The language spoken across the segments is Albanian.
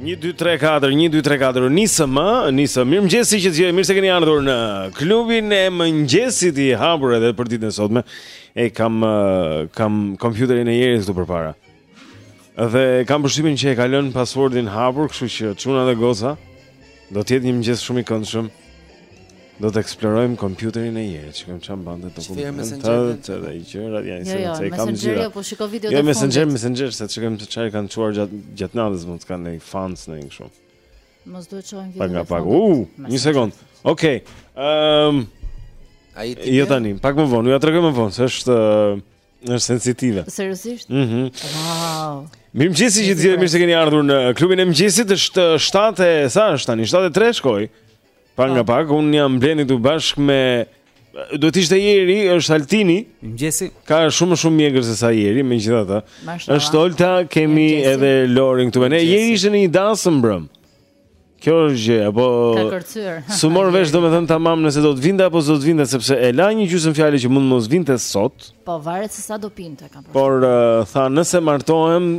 1 2 3 4 1 2 3 4 nisëm më nisëm mirëmëngjesi që të gjithë mirë se keni ardhur në klubin e mëngjesit i hapur edhe për ditën e sotme e kam kam kompjuterin e jerit këtu përpara dhe kam përshtypjen që e ka lënë passwordin hapur kështu që çuna dhe goca do të jetë një mëngjes shumë i këndshëm Do të eksplorojmë kompjuterin e Jerit, shikojmë çfarë mban te dokumentet edhe gjërat, ja se jo, i kam të gjitha. Jo, po shiko videot jo, e fundit. Jo, Messenger, Messenger, se shikojmë se çfarë kanë çuar gjatë gjatë natës, mund të ketë ndonjë fans në një kështu. Mos duhet të shohim videot. Pak pak. U, një sekond. Okej. Ehm Ai ti. Jo tani, pak më vonë, ua tregoj më vonë, se është është sensitive. Seriozisht? Mhm. Wow. Mirëmëngjes, që të gjithë mirë se keni ardhur në klubin e mëngjesit. Është 7 e sa është tani? 7:03 shkoi. Pa nga po. pak, unë jam Blendi së bashku me... Do të ishte Jeri, është Altini. Mëngjesi. Ka shumë shumë mjekër sesa Jeri, megjithatë. Është Olta, kemi Mëngjesi. edhe Lorin këtu me ne. Jeri ishte në një dasëm mbrëmë. Kjo është gjë, apo ka kërcyer. S'u mor vesh domethën tamam nëse do të vinte apo s'do të vinte sepse e la një gjysmë fjalë që mund të mos vinte sot. Po varet se sa do pinte kam përshtypjen. Por uh, tha nëse martohem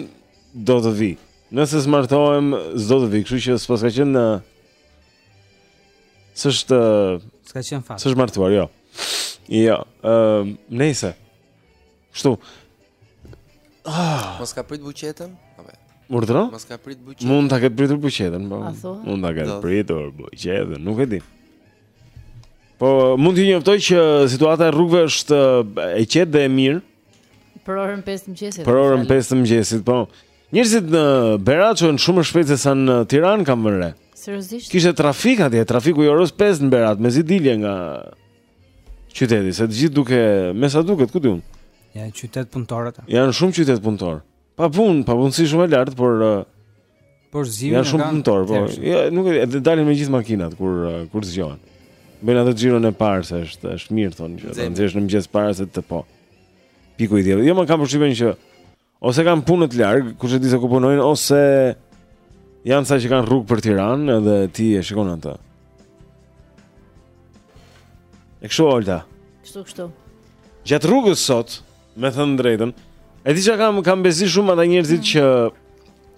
do të vi. Nëse s'martohem s'do të vi, kështu që s'paska qenë në S'është S'ka qenë fat. S'është martuar, jo. Jo, ë, uh, nëse. Kështu. Ah, mos ka prit buqetën? Apo. Urdhëro? Mos ka prit buqetën. Mund ta ketë pritur buqetën, po. Mund ta ketë pritur buqetën, nuk e di. Po mund t'ju njoftoj që situata e rrugëve është e qetë dhe e mirë. Për orën 5 të mëngjesit. Për orën 5 të mëngjesit, po. Njerëzit në Berat çohen shumë më shpejt se sa në Tiranë kam vënë re. Seriozisht? Kishte trafik atje, trafiku i orës 5 në Berat, mezi dilje nga qyteti, se të gjithë duke me sa duket, ku di unë. Ja qytet punëtor ata. Janë shumë qytet punëtor. Papunë, papunësi shumë e lartë, por uh, por zgjohen janë shumë punëtor, po. Ja, nuk e di, dalin me gjithë makinat kur uh, kur zgjohen. Bëjnë atë xhiron e parë se është është mirë thonë që ta nxehësh në mëngjes para se të po. Piku i diellit. Jo, më kam përshtypjen që Ose kanë punët larg, kush e di se ku punojnë, ose janë sa që kanë rrugë për Tiranë dhe ti e shikon atë. E kështu Olta. Kështu kështu. Gjatë rrugës sot, me thënë të drejtën, e di çka kam kam bezi shumë ata njerëzit mm. që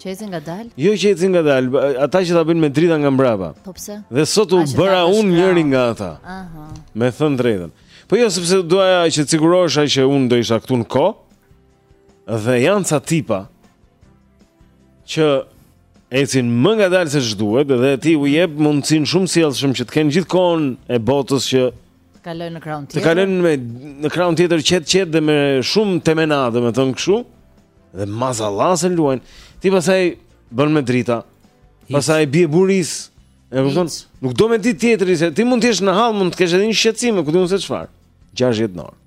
që ecin ngadalë? Jo që ecin ngadalë, ata që ta bëjnë me drita nga mbrapa. Po pse? Dhe sot u bëra unë njëri nga ata. Aha. Me thënë të drejtën. Po jo sepse doja që të sigurohesha që unë do isha këtu në kohë. Dhe janë ca tipa që ecin më ngadalë se ç'duhet dhe ti u jep mundësinë shumë sjellshëm që të kenë gjithë kohën e botës që të kalojnë në krahun tjetër. Të kalojnë më në krahun tjetër qetë qetë dhe me shumë temena, domethënë kështu. Dhe mazallah se luajnë. Ti pastaj bën me drita. Pastaj i bie borisë. E kupton? Nuk do me dit tjetri se ti mund të jesh në hall, mund të kesh edhe një shqetësim, ku di unë se çfarë. 60 në orë.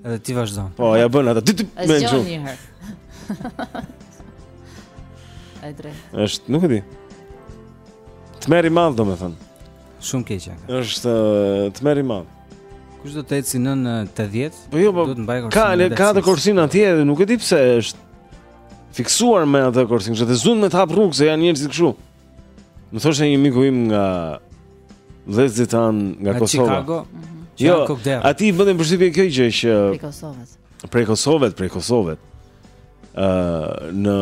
Edhe ti vazhdon. Po, ia bën ata. Ti ti më ngjë. Është një herë. Ai drejt. Është, nuk e di. Tmerr i madh, domethënë. Shumë keq janë. Është tmerr i madh. Kush do të ecë nën 80? Po jo, po. Ka le ka atë korsinë atje dhe nuk e di pse është fiksuar me atë korsinë. Është e zezë me të hap rrugë se janë njerëz kështu. Më thoshte një miku im nga Vëllezërit tanë nga Kosova. Nga Chicago. Mm -hmm. Jo, atij i bënte përshtypje kjo gjë që prej Kosovës. Prej Kosovës, prej Kosovës. Ë uh, në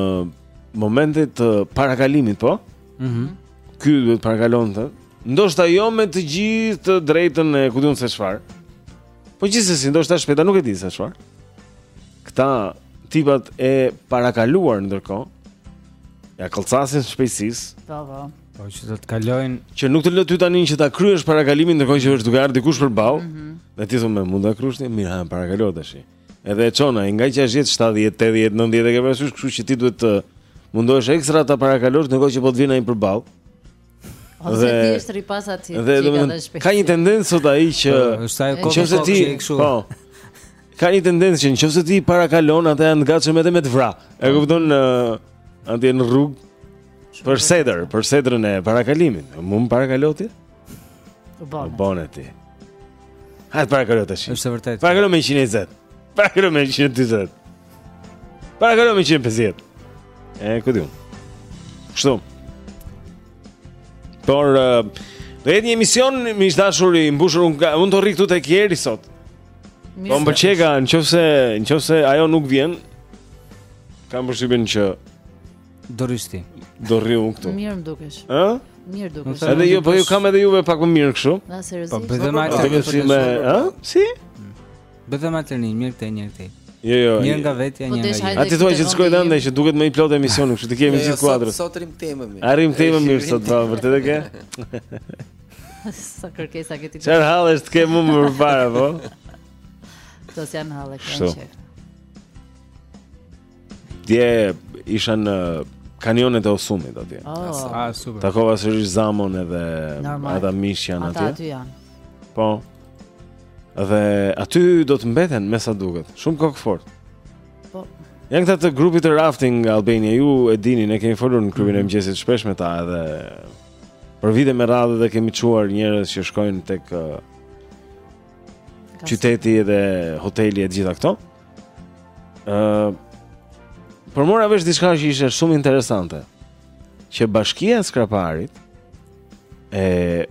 momente të parakalimit, po? Mhm. Mm Ky do të parakalonte. Ndoshta jo me të gjithë të drejtën e ku di unë se çfarë. Po gjithsesi ndoshta shpejt a nuk e di se çfarë. Këta tipat e parakaluar ndërkohë ia këlcasin shpejtësisë. Po, po. Po që do të kalojnë që nuk të lë ty tani që ta kryesh parakalimin ndërkohë që është duke ardhur dikush përballë. Mm -hmm. Dhe ti thua me mend ta kryesh ti, mirë, ha parakalo tash. Edhe e çon ai nga 60, 70, 80, 90 e ke parasysh, kështu që ti duhet të mundohesh ekstra ta parakalosh ndërkohë që po të vjen ai përballë. Ose t'i rrish pas aty. Dhe do të thonë ka një tendencë sot ai që po, është ajo kohë që ti kështu. Po. Ka një tendencë që nëse t'i parakalon ata janë gatshëm edhe me të vra. E kupton? Ëh, uh, në rrugë Për sedër, për sedrën e parakalimit. Mu më parakalon ti? U bone. U bone ti. Hajt parakalo tashi. Është e vërtetë. Parakalo me 120. Parakalo me 120. Parakalo me 150. E, këtë ju. Kështu. Por, uh, do jetë një emision, miq të dashur i mbushur, unë do rri këtu te Kejsi sot. Po më pëlqeka, nëse nëse ajo nuk vjen, kam përshtypjen që Do rrish ti. Do rri unë këtu. Mirë më dukesh. Ë? Mirë dukesh. Edhe ju, po ju kam edhe juve pak më mirë kështu. Na seriozisht. Po bëj më atë. Do si me, ë? Si? Bëjmë alternim, njëri te njëri te. Jo, jo. Një nga vetja, po një nga. A ti thua që të shkoj ndaj që duket më i plotë emisioni, kështu të kemi jo, gjithë jo, kuadrin. Sot rrimë te më mirë. A rrimë te më mirë sot, po vërtet e ke? Sa kërkesa ke ti? Çfarë hallesh të kem më parë, po? Këto janë halle këto. Dje isha në kanionet e Osumit atje. Oh. Ah, super. Takova sërish Zamon edhe ata mik janë atje. Ata aty janë. Po. Dhe aty do të mbeten me sa duket. Shumë kokëfortë. Po. Janë këta të grupit të rafting nga Albania. Ju e dini, ne kemi folur në klubin e mhm. mëngjesit shpesh me ta edhe për vite me radhë dhe kemi çuar njerëz që shkojnë tek uh, qyteti dhe hoteli e gjitha këto. Uh, por mora vesh diçka që ishte shumë interesante. Që bashkia e Skraparit e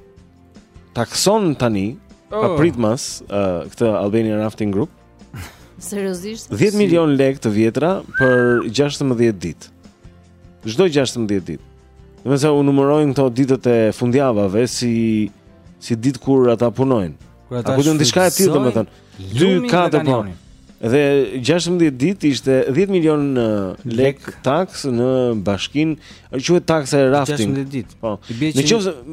takson tani oh. papritmas uh, këtë Albanian Rafting Group. Seriozisht? 10 milion lekë të vjetra për 16 ditë. Çdo 16 ditë. Domethënë u numërojnë këto ditët e fundjavave si si ditë kur ata punojnë. Kur ata punojnë diçka e tillë, domethënë, 2, 4. Dhe 16 ditë ishte 10 milion lek taks në bashkinë, quhet taksa e rafting. 16 ditë. Po. I bie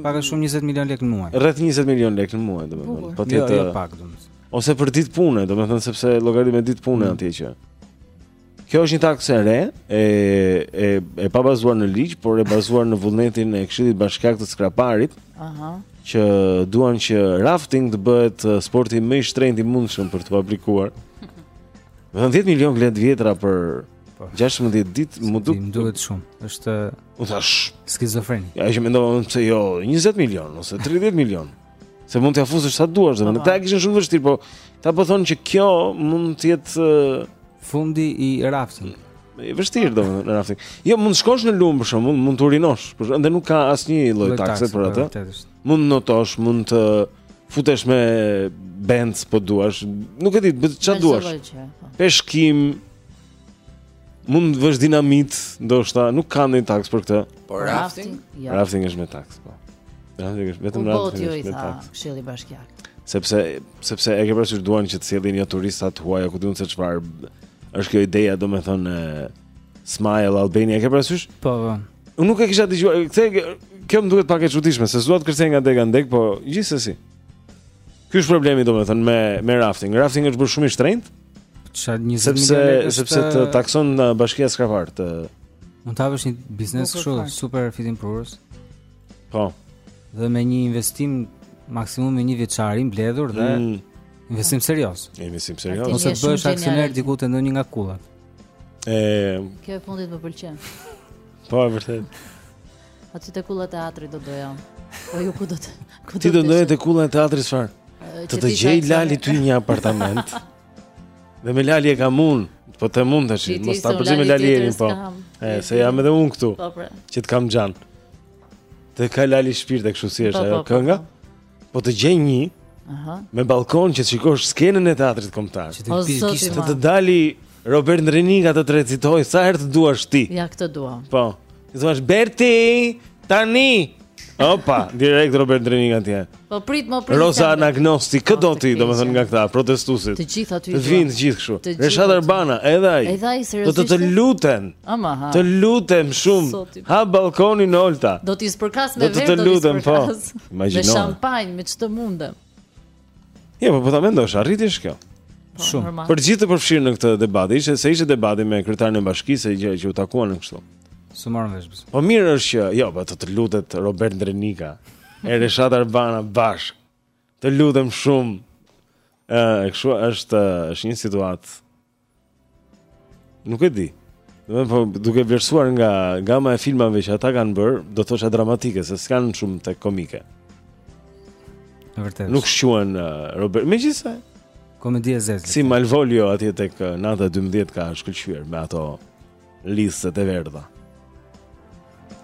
pak a shumë 20 milion lek në muaj. Rreth 20 milion lek në muaj, domethënë. Po ti jo, të jo pak, domethënë. Ose për ditë pune, domethënë sepse llogarit me ditë pune mm. atje që. Kjo është një taksë e re, e e e pabazuar në ligj, por e bazuar në vullnetin e Këshillit Bashkiak të Skraparit. Aha. Që duan që rafting të bëhet uh, sporti më i shtrenjtë i mundshëm për t'u aplikuar. Vetëm 10 milion lek të vjetra për 16 po. ditë, më duk. Më duket shumë. Është u thashë skizofreni. Ja që mendova unë se jo, 20 milion ose 30 milion. Se mund t'ia fusësh sa duash, dhe këta e kishin shumë vështirë, po ata po thonë që kjo mund të jetë fundi i rafting. E vështirë do në rafting. Jo, mund të shkosh në lumë për shembull, mund të urinosh, por ende nuk ka asnjë lloj takse për atë. Mund të notosh, mund të futesh me benc po duash. Nuk e di, ça duash. Po. Peshkim. Mund të vësh dinamit, ndoshta nuk ka ndonjë taks për këtë. Po rafting? Jo. Rafting është me taks, po. Rafting është vetëm rafting jo është me taks. Këshilli bashkiak. Sepse sepse e ke parasysh duan që të sjellin jo turistat e huaj, ku di unë se çfarë është kjo ideja, domethënë Smile Albania, e ke parasysh? Po, po. Unë nuk e kisha dëgjuar. Edhe kjo më duket pak e çuditshme, se s'dua të kërcej nga dega në degë, po gjithsesi. Ky është problemi domethënë me me rafting. Rafting është bërë shumë i shtrenjtë. Ça 20 milionë sepse është, sepse të eh, takson në eh, bashkia Skrapar të mund të hapësh një biznes kështu super fitimprurës. Po. Dhe me një investim maksimum me njëvjeçar i ke mbledhur dhe mm. investim serioz. Investim serioz. Ose të bëhesh aksioner diku te ndonjë nga kullat. Ë, kjo e fundit më pëlqen. Po, vërtet. A që të kulla e teatrit do doja Po ju ku do të ku Ti do të doja të kulla e teatrit çfarë Të të gjej lali ty një apartament Dhe me lali e kam unë Po të mund të shi Mos ta përziejmë me lali Erin po e, Se jam edhe unë këtu po, pra. Që të kam xhan Të ka lali shpirt e kështu si është po, po, ajo kënga Po të gjej një Aha. Me ballkon që të shikosh skenën e teatrit kombëtar. Që të pil kishë të të dalë Robert Ndrenika të të recitojë sa herë të duash ti. Ja këtë dua. Po. Ti thua Berti, tani. Opa, direkt Robert Ndrenika ti. Po prit, prit. Roza Anagnosti kë do ti, domethënë nga këta protestuesit. Të gjithë aty. Të vijnë të gjithë kështu. Reshat Arbana, edhe ai. Edhe ai seriozisht. Do të të lutem. Ama hap. Të lutem shumë. Hap ballkonin Olta. Do t'i spërkas me verë. Do të të lutem, po. Imagjino. Me shampanjë, me ç'të mundem. Jo, po po ta mendosh, arritje është kjo. Po, Shumë. Normal. Për gjithë të përfshirë në këtë debat, ishte se ishte debati me kryetarin e bashkisë që që u takuan në kështu. S'u morën vesh besoj. Po mirë është që, jo, po të të lutet Robert Ndrenika e Reshat Arbana bashkë. Të lutem shumë. Ë, kështu është, është një situatë Nuk e di. Do të thonë po, duke vlerësuar nga gama e filmave që ata kanë bërë, do të thosha dramatike, se s'kan shumë tek komike. Vërtet. Nuk shquhen uh, Robert, megjithëse komedi e zezë. Si Malvolio atje tek uh, Nata e 12 ka shkëlqyer me ato llastikat e verdha.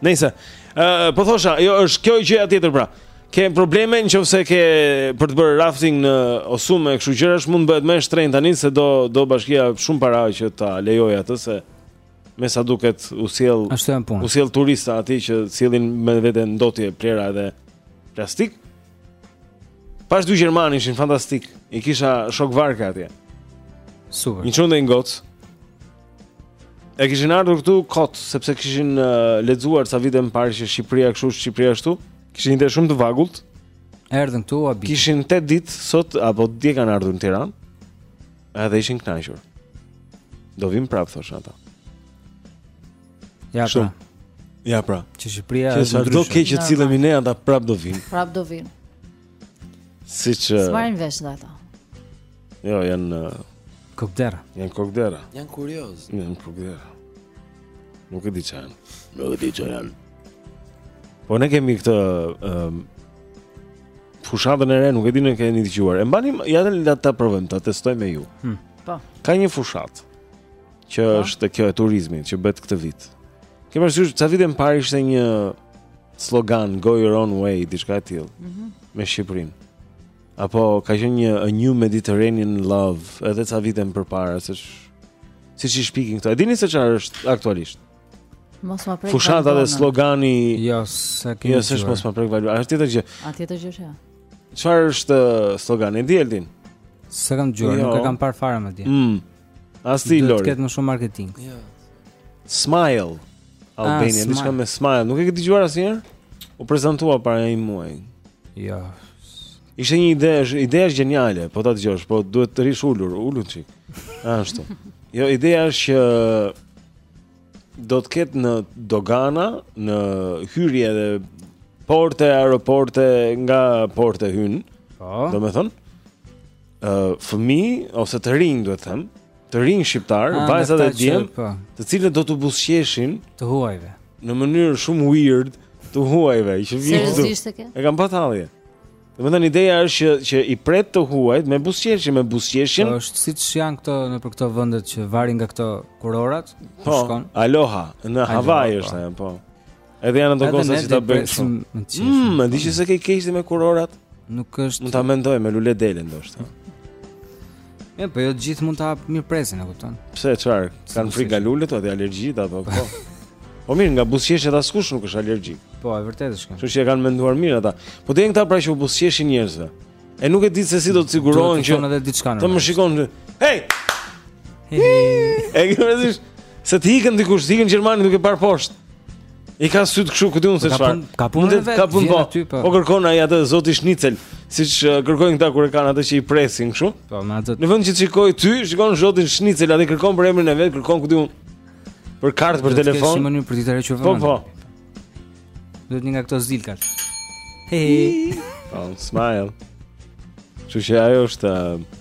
Nëse, ë uh, po thosha, jo është kjo gjëja tjetër pra. Ke probleme nëse ke për të bërë rafting në Osum, kështu gjërash mund të bëhet më e shtrenjtë tani se do do bashkia shumë para që ta lejojë atë se me sa duket u sjell ashtu janë punë. U sjell turistë aty që sjellin me vete ndotje plehra edhe plastikë. Po ata dy gjermanë ishin fantastikë. I kisha shokë varke atje. Super. Një çun dhe një gocë. E kishin ardhur këtu kot sepse kishin uh, lexuar sa vite më parë që Shqipëria kështu, Shqipëria ashtu. Kishin ide shumë të vagullt. Erdhën këtu abi. Kishin 8 ditë sot apo dje kanë ardhur në Tiranë. Edhe ishin kënaqur. Do vijmë prap thoshin ata. Ja pra. Ja pra. Që Shqipëria është ndryshe. Sado keq që sillemi ne ata prap do vijnë. Prap do vijnë. Siç eh, S'marrin vesh nga ato. Jo, janë eh, kokëderra. Janë kokëderra. Janë kuriozë. Janë kokëderra. Nuk e di ç'janë. Nuk e di ç'janë. Po ne kemi këtë um, fushatën e re, nuk e di në keni dëgjuar. E mbani ja ta, ta provojmë, ta testojmë me ju. Hmm. Po. Ka një fushatë që pa. Po. është kjo e turizmit që bëhet këtë vit. Ke parasysh, ca vite më parë ishte një slogan go your own way diçka e tillë mm -hmm. me Shqipërinë. Apo ka qenë një a new Mediterranean love edhe ca vite më parë se siç i shpikin këto. E dini se çfarë është aktualisht? Mos ma prek. Fushata dhe slogani jo s'e kemi. Jo se mos ma prek vallë. Është tjetër gjë. A tjetër gjë është? Çfarë është uh, slogani i Dieldin? S'e kam dëgjuar, jo. nuk e kam parë fare më dje. Mm. As ti Lori. Do të ketë më shumë marketing. Jo. Smile. Albania, ah, diçka me smile. Nuk e ke dëgjuar asnjëherë? U prezantua para një muaji. Jo. Ishte një ide, ideja është gjeniale, po ta dëgjosh, po duhet të rrish ulur, ulu një çik. Ashtu. Jo, ideja është që do të ketë në dogana, në hyrje dhe porte, aeroporte, nga porte hyn. Po. Domethënë fëmijë ose të rinj duhet të them, të rinj shqiptarë, ah, vajza dhe djem, po. të cilët do t'u buzëqeshin të huajve në mënyrë shumë weird të huajve, që vijnë këtu. Seriozisht e ke? E kam pa tallje. Domethënë ideja është që që i pret të huajt me buzëqeshje, me buzëqeshjen. Po është siç janë këto nëpër këto vende që varin nga këto kurorat, po, shkon. Aloha, në Hawaii është ajo, po. Edhe janë ato gocat që ta bëjnë kështu. Mmm, di që s'e ke keq ti me kurorat. Nuk është. Mund ta mendoj me lule dele ndoshta. Ja, po jo të gjithë mund ta mirëpresin, e kupton? Pse çfarë? Kanë frikë nga lulet ose alergjitë apo po? Po mirë, nga buzëqeshja askush nuk është alergjik. Po, e vërtetë është kjo. Kështu që e kanë menduar mirë ata. Po dhe janë këta pra që u buzëqeshin njerëzve. E nuk e di se si do të sigurohen që të diçka. Të më shikon. Hey! Hey! E ke se të ikën dikush, të ikën gjermani duke parë poshtë. I ka sytë kështu ku di unë se çfarë. Ka punën e vet. Ka punë po. po. Po kërkon ai atë zoti Shnicel, siç uh, kërkojnë këta kur e kanë atë që i presin kështu. Po, me atë. Në vend që të shikojë ty, shikon zotin Shnicel atë kërkon për emrin e vet, kërkon ku di unë. Për kartë, për telefon. Është një mënyrë për t'i tërhequr vëmendjen. Po, po. Duhet një nga këto zilkat. Hey. Oh, smile. Ju shajë është uh,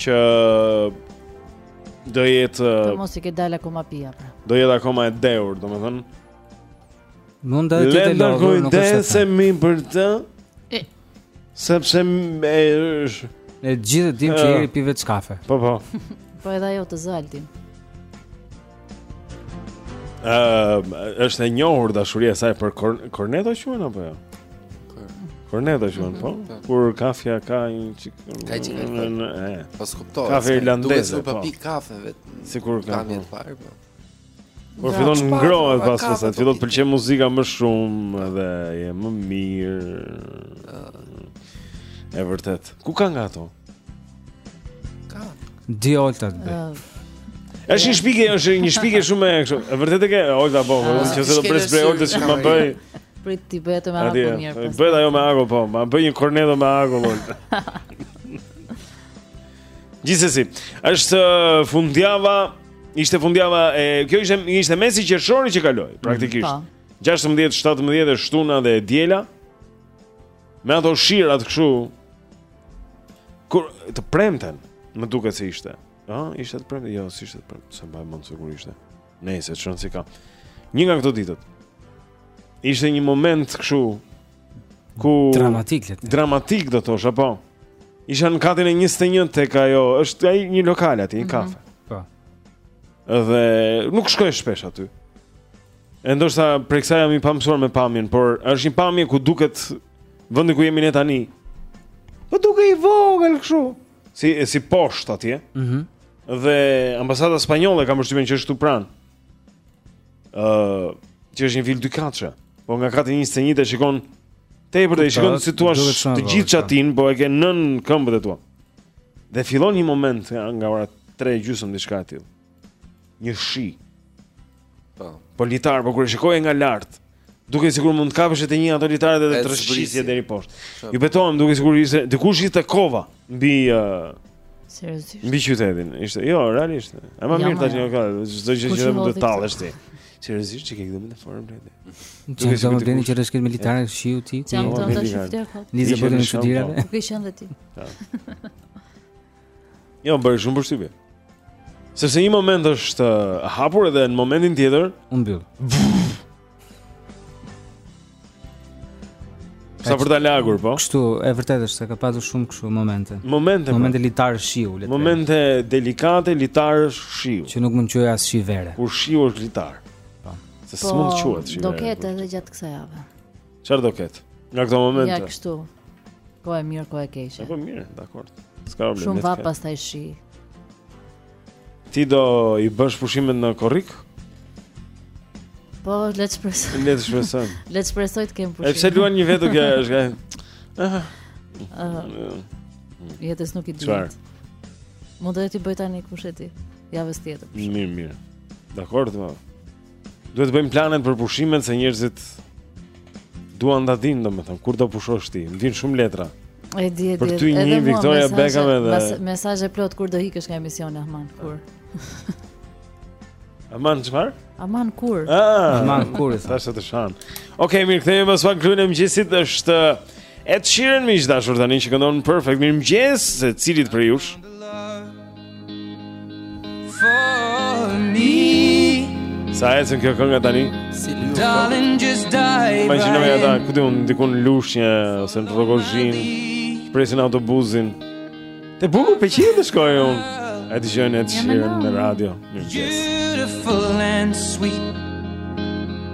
që do jetë të eh, mos i ketë dalë akoma pija pra. Do jetë akoma e dehur, domethënë. Mund të ketë lëndë nuk është. Le të kujtesem mi për të. Sepse ne të gjithë e dimë që eh. Jeri pi vetë kafe. Po po. Po edhe ajo të zë Altin. Ëm, uh, është e njohur dashuria e saj për kor korneto quhen apo jo? Korneto quhen, po. Mhm, po. Kur kafja ka një çik. Ka një çik. Ëh. Po s'kuptoj. Kafe irlandeze. Duhet të pa po. pi kafe vetë. Sikur ka. Kafe të parë, po. Po fillon ngrohet pas pas, po fillon të pëlqejë muzika më shumë dhe je më mirë. E vërtetë. Ku ka nga ato? Ka. Di Olta të bëjë. Është një shpikje, është një shpikje shumë e kështu. E vërtetë e ke Olta po, ah, nëse do të pres prej Olta që më bëjë. Prit t'i bëjë me ago mirë pas. Bëhet ajo me ago po, ma bëj një kornedo me ago Olta. Gjithsesi, është uh, fundjava, ishte fundjava e kjo ishte ishte mesi i qershorit që kaloi, mm, praktikisht. 16, po. 17 e shtuna dhe e diela. Me ato shirat kështu. Kur të premten, më duket se ishte. Ëh, ishte të premte, jo, s'ishte të premte, s'e mbaj mend se kur ishte. Nejse, ç'rëndësi ka. Një nga këto ditët. Ishte një moment kështu ku dramatik le të. Dramatik do thosha po? Isha në katin e 21 tek ajo, është ai një lokal aty, një mhm. kafe. Po. Dhe nuk shkoj shpesh aty. E ndoshta prej kësaj jam i pamësuar me pamjen, por është një pamje ku duket vendi ku jemi ne tani. Po duket i vogël kështu, si si poshtë atje. Mhm. Mm dhe ambasada spanjolle ka përshtypjen që është këtu pranë. Ëh, uh, që është një vilë dykatëshe. Po nga kati 21 e shikon tepër dhe i shikon si thua të gjithë çatinë, po e ke nën këmbët e tua. Dhe fillon një moment nga ora 3 gjysmë diçka e tillë. Një shi. Po. Po litar, po kur e shikoje nga lart, dukej sikur mund të kapeshe në ato litarët edhe të rrëshqisje deri poshtë. Ju betohem dukej sikur ishte dikush hidhte kova mbi uh, seriozisht. Mbi qytetin, ishte. Jo, realisht. Ëma ja, mirë tashi o ka, çdo gjë që mund të tallesh ti. Seriozisht që ke këtë në formë blerë. Duket sikur të dinit që rrëshqet me litarë të shiu ti. Jam ton tash flet kot. Nizë bëni studirave. Nuk e sheh dhe ti. Jo, më bëri shumë përshtypje. Sepse një moment është uh, hapur edhe në momentin tjetër u mbyll. Sa për ta lagur, po? Kështu, e vërteta është se ka pasur shumë kështu momente. Momente. Po. Momente litarë shiu, le të themi. Momente delikate litarë shiu. Që nuk mund të quhej as shi vere. Kur shiu është litar. Po. Se po, s'mund të quhet shi vere. Do ketë edhe gjatë kësaj jave. Çfarë do ketë? Nga këto momente. Ja kështu. Po e mirë, po e keqe. Po mirë, dakor. S'ka problem. Shumë vapë pastaj shi. Ti do t'i bësh pushimet në korrik? Po, le të shpresoj. Le të shpresoj. Le të shpresoj të kem pushim. Pse luan një vetë kjo është gaj. Ëh. Jetës nuk i dihet. Çfarë? Mund t'i bëj tani kush e di. Javës tjetër. Mirë, mirë. Dakor, do. Duhet të bëjmë planet për pushimet se njerëzit duan ta dinë domethënë kur do pushosh ti. Më vijnë shumë letra. E di, e di. Për ty një Victoria Beckham edhe. Mesazhe plot kur do ikësh nga emisioni Aman kur. Aman çfar? Aman kur. Ah, Aman kur. Tash të shan. Okej, okay, mirë, kthehemi pas pak në klubin e mëngjesit është Ed Sheeran miq të dashur tani që këndon perfect mirëmëngjes, secilit prej jush. Si u shkon kjo kënga tani? Imagjinoji ata, këta janë dikund Lushnje, ose në Rrogozhinë, presin autobuzin. Te buku për qirë të shkojë unë. E dëgjojnë Ed Sheeran në radio. Beautiful and sweet.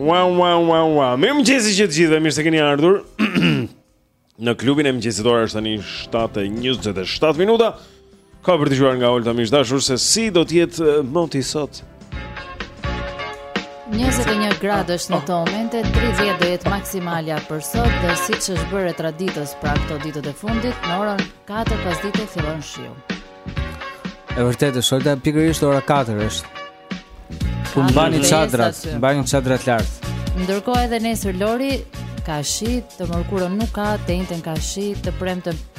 Wow, wow, wow, wow Mirëmëngjesi të gjithëve, mirë se keni ardhur Në klubin e mëngjesit, ora është tani 7.27 minuta Kam për të dëgjuar nga Olta miq të dashur se si do të jetë eh, moti sot 21 gradë është në këto momente, 30 do jetë maksimalja për sot dhe siç është bërë e traditës pra këto ditët e fundit, në orën 4 pasdite fillon shiu. E vërtetë, Olta, pikërisht ora 4 është. Ku mbani çadrat, mbani çadrat lart. Ndërkohë edhe nesër Lori ka shi të mërkurën nuk ka, të enjten ka shi, të premten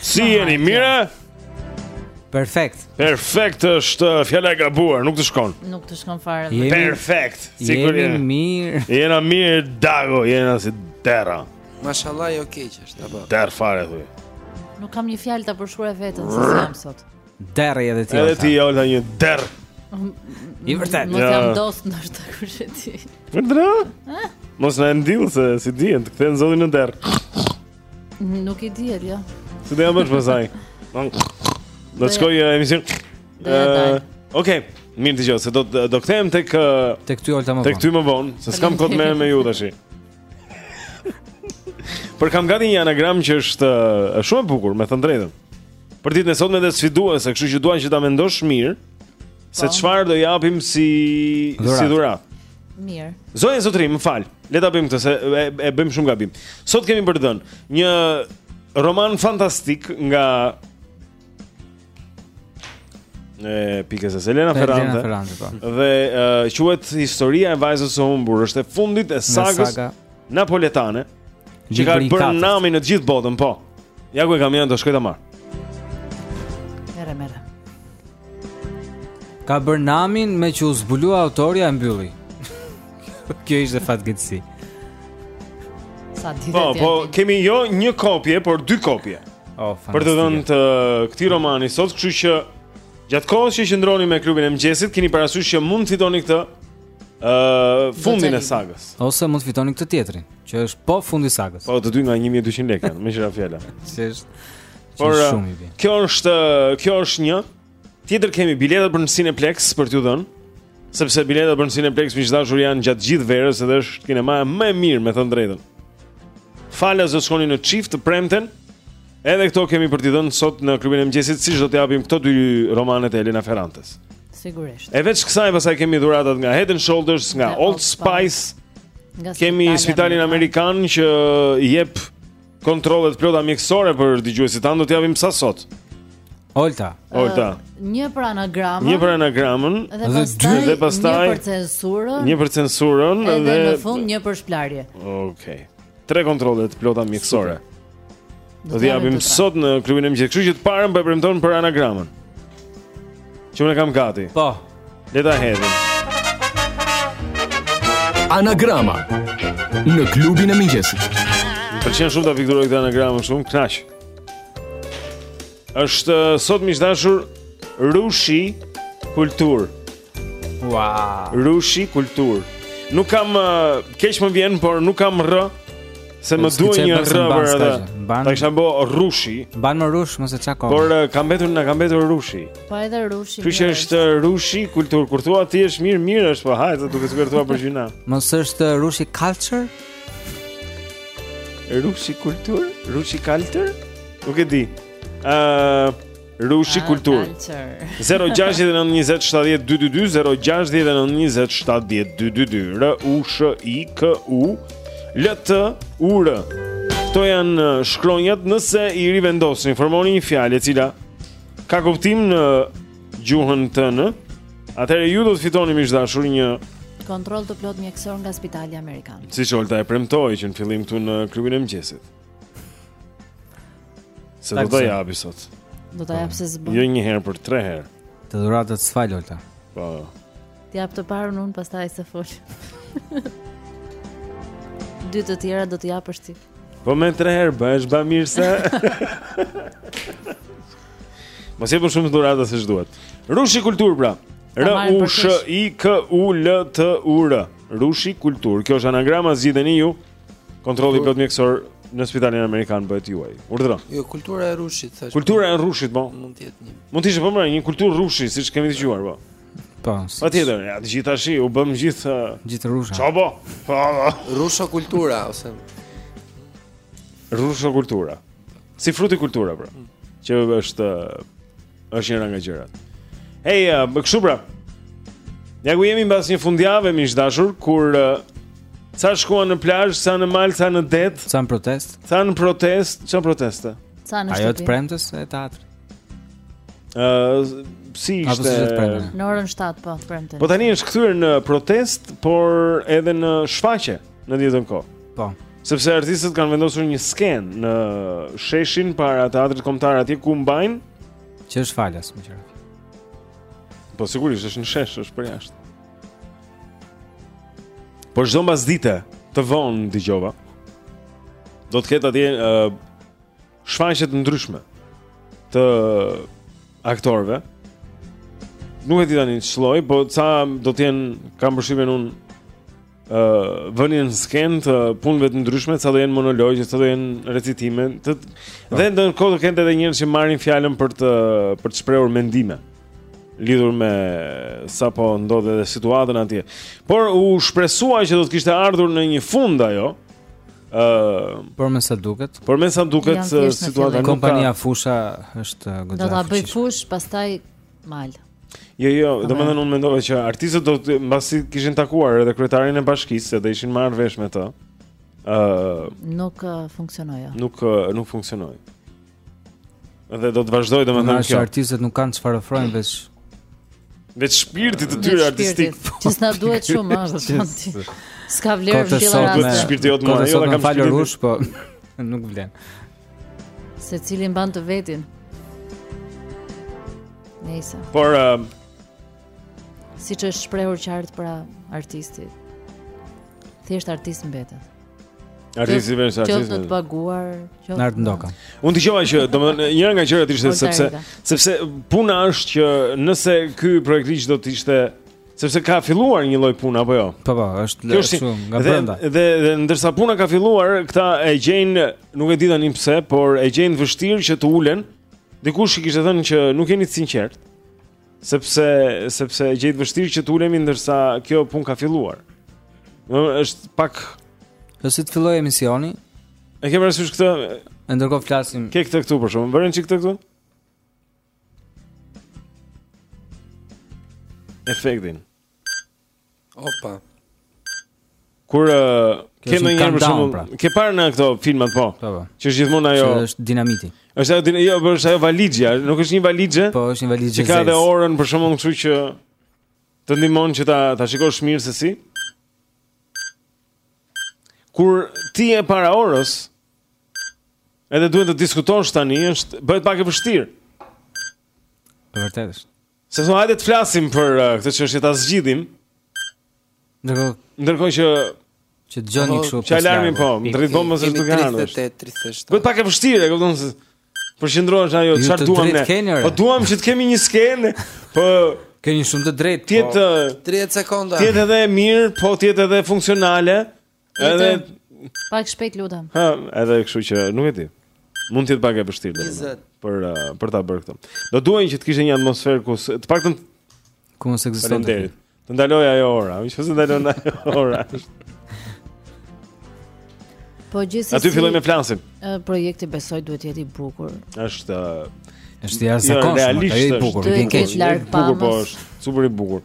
Si jeni mirë? Perfekt. Perfekt është uh, fjala e gabuar, nuk të shkon. Nuk të shkon fare. Jemi, Perfekt. Sigur jemi mirë. Jena mirë dago, jena si derra. Mashallah jo keq është apo. Derr fare thuj. Nuk kam një fjalë ta përshkruaj veten se si jam sot. Derr edhe ti. Edhe ti Olta një derr. I vërtet. Mos jam dosë ndoshta kush e di. Vërtet? Mos na ndiu se s'i dihet, të kthen zoti në derr. Nuk e di atë. Si do ja bësh pastaj. Do të shkoj në emision. Okej. Mirë dëgjoj, se do do kthehem tek tek ty Olta më vonë. Tek ty më vonë, se s'kam kohë me ju tash. Por kam gati një anagram që është është shumë e bukur, me thënë drejtën. Për ditën e sotme dhe sfiduese, kështu që duan që ta mendosh mirë se po. çfarë do japim si si dhuratë. Mirë. Zonja zotërinj, më fal. Le ta bëjmë këtë se e, e bëjmë shumë gabim. Sot kemi për të dhënë një roman fantastik nga e pikës s'ë, Elena Ferrante. Elena Ferrante po. Dhe uh, quhet Historia e vajzës së humbur, është e fundit e sagës saga. napoletane. Që ka bërë namin në gjithë botën, po. Ja ku e kam janë, do shkoj ta marr. Merre, merre. Ka bërë namin meqë u zbulua autorja e mbylli. Kjo ishte fatkeqësi. Sa ditë. Po, po, kemi jo një kopje, por dy kopje. Oh, për të dhënë të këtij romani sot, kështu që gjatë kohës që qëndroni me klubin e mëngjesit, keni parasysh që mund të fitoni këtë uh, fundin e sagës. Ose mund të fitoni këtë tjetrin, që është po fundi i sagës. Po të dy nga 1200 lekë, meqë ra fjala. Si është? Por shumë i vjen. Kjo është, kjo është një. Tjetër kemi bileta për në Cineplex për t'ju dhënë, sepse bileta për në Cineplex miq dashur janë gjatë gjithë verës edhe është kinemaja më e mirë, me thënë drejtën. Falas do shkoni në çift të premten. Edhe këto kemi për t'i dhënë sot në klubin e mëngjesit, siç do të japim këto dy romanet e Elena Ferrantes. Sigurisht. E veç kësaj pastaj kemi dhuratat nga Head and Shoulders, nga, nga Old Spice. Nga kemi Spitalin Amerikan që jep kontrolle të plota mjekësore për dëgjuesit tanë, do t'i japim sa sot. Olta. Olta. Uh, një për anagramën. Një për anagramën. Dhe pastaj dhe pastaj një për censurën. Një për censurën dhe, dhe në fund një për shplarje. Okej. Okay. Tre kontrolle të plota mjekësore. Do t'i japim sot në klubin e mëngjesit. Kështu që të parën po e premton për anagramën. Që unë e kam gati. Po. Le ta hedhim. Anagrama në klubin e mëngjesit. Më pëlqen shumë ta pikturoj këtë anagramë shumë kënaq. Është uh, sot miq dashur Rushi Kultur. Wow. Rushi Kultur. Nuk kam uh, keq më vjen, por nuk kam rr se më duhet një rr për atë. Ta kisha bë rrushi. Mban më rrush, mos e ça ko. Por uh, ka mbetur na ka mbetur Rushi. Po edhe Rushi. Ky që është Rushi Kultur. Kur thua ti është mirë, mirë është, po hajde duke të thua për gjyna. Mos është Rushi Culture? Rushi Kultur? Rushi Culture? Nuk e di. Ë uh, Rushi ah, Kultur. 0692070222 0692070222 R U S H I K U L T U R. Kto janë uh, shkronjat nëse i rivendosni, formoni një fjalë e cila ka kuptim në gjuhën tonë. Atëherë ju do të fitoni miq dashur një kontroll të plot mjekësor nga Spitali Amerikan. Siç Olta e premtoi që në fillim këtu në klubin e mëngjesit. Se do ta japë sot. Do ta jap se s'bën. Jo një herë por tre herë. Te dhuratat s'fal Olta. Po. Ta jap të parën unë pastaj se fol. Dy të tjera do të japësh ti. Po me tre herë bëhesh bamirëse. Mos e bësh shumë dhurata se ç'duhet. Rushi kultur pra. R U S H I K U L T U R. Rushi kultur. Kjo është anagrama zgjidheni ju. Kontrolli plotë mjekësor në spitalin amerikan bëhet juaj. Urdhëro. Jo, kultura e rrushit thashë. Kultura e rrushit, po. Mund të jetë një. Mund të ishte po më një kulturë rrushi, siç kemi dëgjuar, po. Po. Patjetër, ja, gjithashtu, u bëmë gjithë gjithë rrusha. Ça po. Po, po. Rrushakultura ose rrushokultura. Si frutikultura, pra. Që është Është njëra nga gjërat. Hej, uh, ëm kështu pra. Ja ku jemi mbas një fundjave, miq të dashur kur uh, ca shkuan në plazh, ca në mal, ca në det, ca në protestë, ca në protestë, ca në protestë. Ca në shtëpi. Ajo e të premtes e teatrit. Ë, uh, si ishte? Në orën 7 të premtes. Po tani është kthyer në protestë, por edhe në shfaqje në të njëjtën kohë. Po. Sepse artistët kanë vendosur një skenë në sheshin para teatrit kombëtar atje ku mbajnë që është falas më qenë. Po sigurisht është në shesh, është përjashta. Por çdo mbasdite të vonë dëgjova. Do të ketë atje uh, shfaqje të ndryshme të aktorëve. Nuk e di tani ç'lloj, po ca do të jenë kam përshtypjen unë ë uh, vënie në skenë të punëve të ndryshme, ca do jenë monologje, ca do jenë recitime, të po. dhe ndërkohë do kenë edhe njerëz që marrin fjalën për të për të shprehur mendime lidhur me sa po ndodh dhe situatën atje. Por u shpresua që do të kishte ardhur në një fund ajo, Ë, por me sa duket. Por me sa duket situata nuk ka. Kompania Fusha është goxha. Do ta bëjë fushë, pastaj mal. Jo, jo, domethënë unë mendova që artistët do të mbasi kishin takuar edhe kryetarin e bashkisë, edhe ishin marrë vesh me të. Ë, nuk funksionoi. Nuk nuk funksionoi. Dhe do të vazhdojë domethënë kjo artistët nuk kanë çfarë ofrojnë veç Veç shpirtit të tyre artistik Që s'na duhet shumë ashtë shanti S'ka vlerë në tila rrasë Këtë shpirti jot mua jo ta kam falë rrush po Nuk vlen Secili mban të vetin Nejse Por uh, Siç është shprehur qartë pra artisti Thjesht artist mbetet Artisti vjen sa artisti. Qoftë të paguar, qoftë. Nart ndoka. Unë dëgjova që domethënë njëra nga gjërat ishte sepse sepse puna është që nëse ky projektligj do të ishte sepse ka filluar një lloj pune apo jo? Po po, është kështu nga brenda. Dhe, dhe dhe ndërsa puna ka filluar, këta e gjejnë, nuk e di tani pse, por e gjejnë vështirë që të ulen. Dikush i kishte thënë që nuk jeni të sinqertë. Sepse sepse e gjej të vështirë që të ulemi ndërsa kjo punë ka filluar. Do është pak si të fillojë emisioni? E ke parasysh këtë? E ndërkohë flasim. Ke këtë këtu për shkakun. Vëre një çik këtë këtu? Efektin. Opa. Kur uh, ke në një për shembull, pra. ke parë në këto filma po. Po. po. Që është gjithmonë ajo. Që është dinamiti. Është ajo dinamiti, jo, por është ajo valixhja, nuk është një valixhe. Po, është një valixhe. Që ka dhe orën për shembull, kështu që të ndihmon që ta ta shikosh mirë se si. Kur ti je para orës, edhe duhet të diskutosh tani, është bëhet pak e vështirë. Vërtetë. Se thonë hajde të flasim për uh, këtë çështje ta zgjidhim. Ndërkohë, ndërkohë që që dëgjoni po, kështu. Çfarë alarmi po? Ndrit bombën se duhet të hanë. 38 37. Bëhet pak e vështirë, e kupton se përqendrohesh ajo çfarë duam ne. Po duam që të kemi një skenë, po keni shumë të drejtë. Të jetë 30 sekonda. Të jetë edhe e mirë, po të jetë edhe funksionale. Edhe pak shpejt të lutem. Ha, edhe kështu që nuk e di. Mund të jetë pak e vështirë për uh, për ta bërë këtë. Do duhej që të kishte një atmosferë ku të paktën ku mos ekziston. Të ndalojë ajo ora, me shpresë ndalon ajo ora. Po gjithsesi. Aty fillojmë të flasim. Projekti besoj duhet të jetë i bukur. Është është jashtëzakonisht i bukur, i keq, larg pamës. Bukur po është, super i bukur.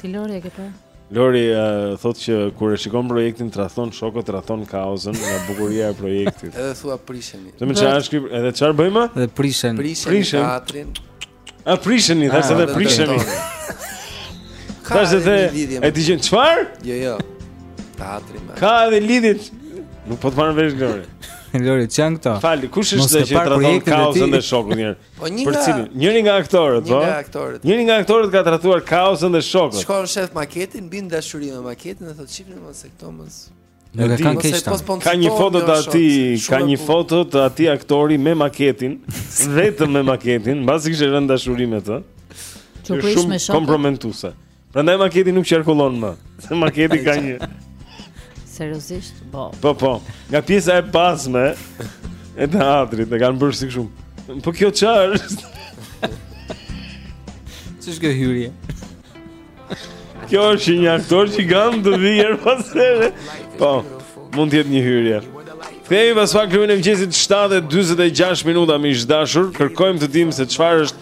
Ti Lori e ke pa? Lori uh, thotë që kur e shikon projektin tradhton shokët, tradhton kauzën nga bukuria e projektit. edhe thua prisheni. Domethënë çfarë është ky? Edhe çfarë bëjmë? Edhe prishen. Prisheni teatrin. A prisheni, thashë ah, edhe prisheni. Ka edhe lidhje. E dëgjoj çfarë? Jo, jo. Teatri më. Ka edhe lidhje. Nuk po të marr vesh Lori. Lori, ç'janë këto. Fal, kush është që tradhton kauzën dhe shokët njëherë? Po një nga cilin, njëri nga aktorët, po. Një nga aktorët. Njëri nga aktorët ka tradhtuar kauzën dhe shokët. Shkon shef maketin, bën dashuri me maketin dhe thotë shifni mos e këto mos. Nuk e kanë keq ta. Ka një foto të atij, ka një foto të atij aktori me maketin, vetëm me maketin, mbasi kishte rënë në dashuri me të. U prish me shokët. Komprometuese. Prandaj maketi nuk qarkullon më. Se maketi ka një Seriozisht, po. Po po. Nga pjesa e pasme e teatrit, e kanë bërë si kështu. Po kjo çfarë është? Ç'është kjo hyrje? Kjo është një aktor që ja do të vijë pas tere. Po, mund të jetë një hyrje. Kthehemi pas pak klubi i mëngjesit 7:46 minuta miq të dashur, kërkojmë të dimë se çfarë është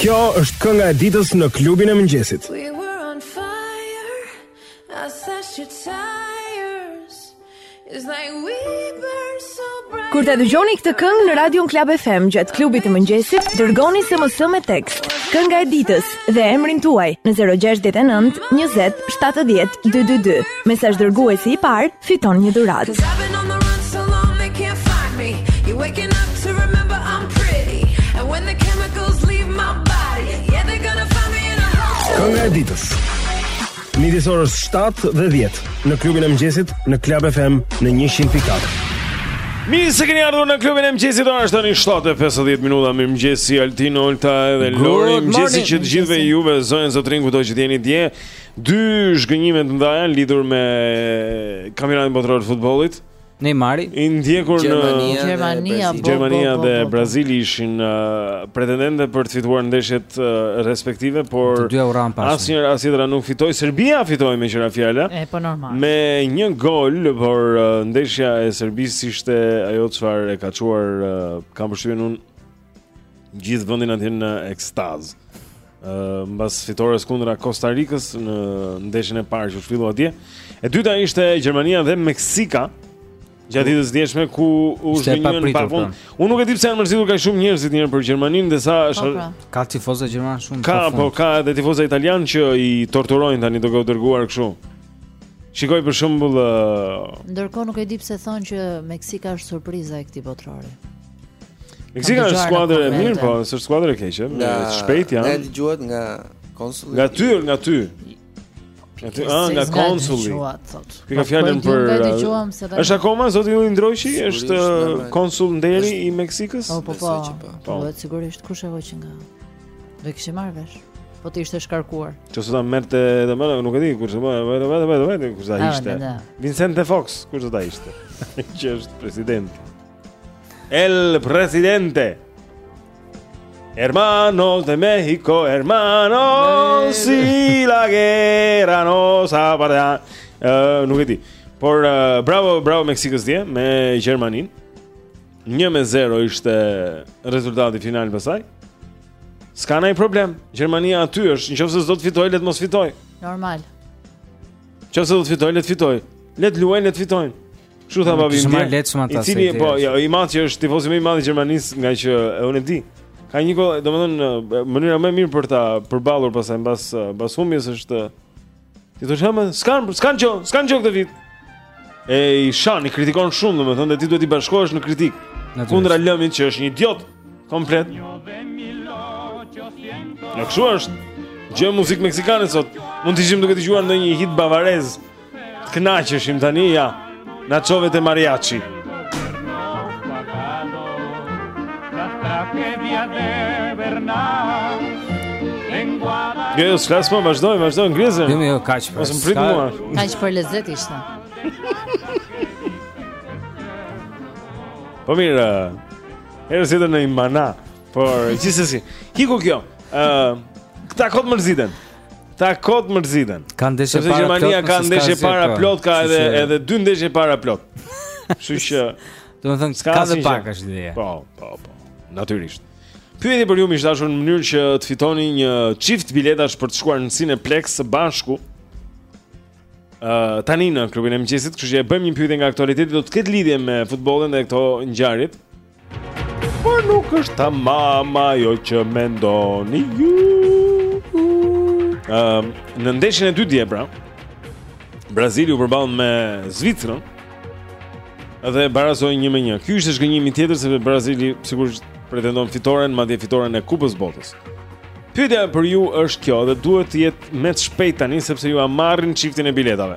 Kjo është kënga e ditës në klubin e mëngjesit. We were on fire, I slashed your tires. It's like we burn so bright. Kur ta dëgjoni këtë këngë në radion Club FM gjatë klubit të mëngjesit, dërgoni SMS me tekst Kënga e ditës dhe emrin tuaj në 069 20 70 222. Mesazhdërguesi i parë fiton një dhuratë. Kënga e ditës. Midis orës 7 dhe 10 në klubin e mëngjesit në Club FM në 100.4. Mirë se keni ardhur në klubin e mëngjesit. Ora është tani 7:50 minuta. Mirëmëngjesi Altin Olta edhe Lori. Mirëmëngjesi që të gjithëve juve zonja e zotërinj kudo që të jeni dje. Dy zhgënjime të mëdha lidhur me Kampionatin Botëror të Futbollit. Në e keni ndjekur, Gjermania, Gjermania dhe Brazili ishin uh, pretendente për të fituar ndeshjet uh, respektive, por asnjë asnjëra nuk fitoi. Serbia fitoi meqë ra fjala. E po normal. Me një gol, por uh, ndeshja e Serbisë ishte ajo çfarë e ka çuar uh, kam përshtypjen unë Gjithë vendin atje në ekstazë mbas fitores kundra Kosta Rikës Në ndeshjen e parë që u zhvillu atje E dyta ishte Gjermania dhe Meksika Gjatë ditës së djeshme ku u zhgënjyen në parë po. Unë nuk e di pse janë mërzitur kaq shumë njerëzit njëherë për Gjermaninë ndërsa është... Po, po. Ka tifoza gjermanë shumë Ka, po, ka edhe tifoza italianë që i torturojnë tani duke u dërguar kështu Shiko për shembull... Ndërkohë nuk e di pse thonë që Meksika është surpriza e këtij botërori Meksika është skuadër e mirë, s'është skuadër e keqe. Të shpejtë janë. Ne dëgjuat nga konsulli. Nga ty, nga ty. Nga ty, ah, nga konsulli. Ky ka fjalën për Është akoma zoti Ylli Ndroqi, është konsul nderi i Meksikës? Po, po, po. Po, po. po sigurisht kush e hoq nga. Do e kishim marrë vesh. Po të ishte shkarkuar. Që sot ta merrte edhe më, nuk e di kush, po, po, po, po, po, kush ta ishte. Vicente Fox, kush do ta ishte? Që është presidenti. El presidente. Hermanos de México, hermanos si la guerra nos aparta. Uh, nuk e di. Por uh, bravo, bravo Meksikës dje me Gjermaninë. 1 me 0 ishte rezultati final pastaj. S'ka naj problem. Gjermania aty është, nëse s'do të fitojë, le të mos fitojë. Normal. Nëse do të fitojë, le të fitojë. Le të luajnë, le të fitojnë. Kështu tha babi im. Shumë i lehtësum ata. I cili po, jo, i madh që është tifozi më i madh i Gjermanisë, nga që e unë di. Ka një kohë, domethënë, mënyra më e mirë për ta përballur pastaj mbas mbas humbjes është t'i thuash s'kanë, s'kanë, s'kanë gjë, s'kanë gjë këtë vit. E i shan, i kritikon shumë, domethënë, dhe ti duhet t'i bashkohesh në kritikë. Kundra Lëvit që është një idiot komplet. Në kështu është Gjë muzikë meksikane sot Mund të ishim duke dëgjuar ndonjë hit bavarez Kënaqeshim tani ja. Na çove te mariachi. Gjë, s'las më vazhdoj, vazhdoj ngrizën. Jo, jo, kaq. Mos më prit mua. Kaq për lezet ishte. Po mirë. Era sido në Imana, por gjithsesi. Iku kjo. Ë, uh, këta kot mërziten. Ta kot mërziten. Ka ndeshje para. Sepse Gjermania ka ndeshje para po. plot, ka edhe edhe dy ndeshje para plot. Kështu që, domethënë, ka dhe pak as ide. Po, po, po. Natyrisht. Pyetje për ju miq dashur në mënyrë që të fitoni një çift biletash për të shkuar në Cineplexx së bashku. Ë uh, tani në klubin e mëngjesit, kështu që e bëjmë një pyetje nga aktualiteti, do të ketë lidhje me futbollin dhe këto ngjarje. Por nuk është tamam ajo që mendoni ju um, Në ndeshjen e dytë dje pra Brazili u përball me Zvicrën Dhe barazoi një me një Ky ishte zhgënjimi tjetër sepse Brazili sigurisht pretendon fitoren Madje fitoren e Kupës Botës Pyetja për ju është kjo dhe duhet të jeni të shpejtë tani sepse jua marrin çiftin e biletave.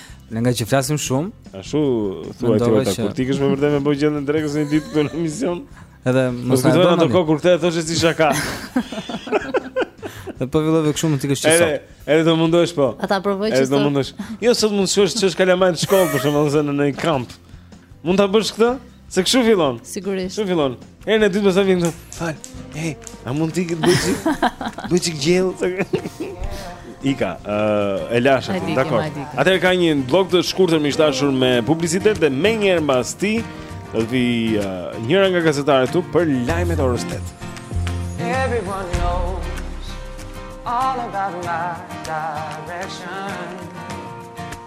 Ne ngaqë flasim shumë Ashtu thuaj ti Kur ti këshme vërtet me bo gjellën e drekës një ditë këtu në emision Edhe mos na dolën ato kohë kur këtë e thoshe si shaka Dhe po fillove kështu më ti kësht që sot Edhe, edhe do mundohesh po A ta provoj që sot Edhe do mundohesh Jo sot mund të shkosh t'i çosh kalamajt në shkollë për shembull Dhe në një kamp Mund ta bësh këtë? Se kështu fillon. Sigurisht. Kështu fillon. Herën e dytë masa vjen këtu. Fal. Ej, a mund të bësh çik? Bësh çik gjell. Ika, ë, uh, e lasha ti, dakor. Atëherë ka një bllok të shkurtër miq dashur me publicitet dhe menjëherë mbas tij do të vijë uh, njëra nga gazetaret këtu për lajmet e orës 8. Everyone knows all about my direction.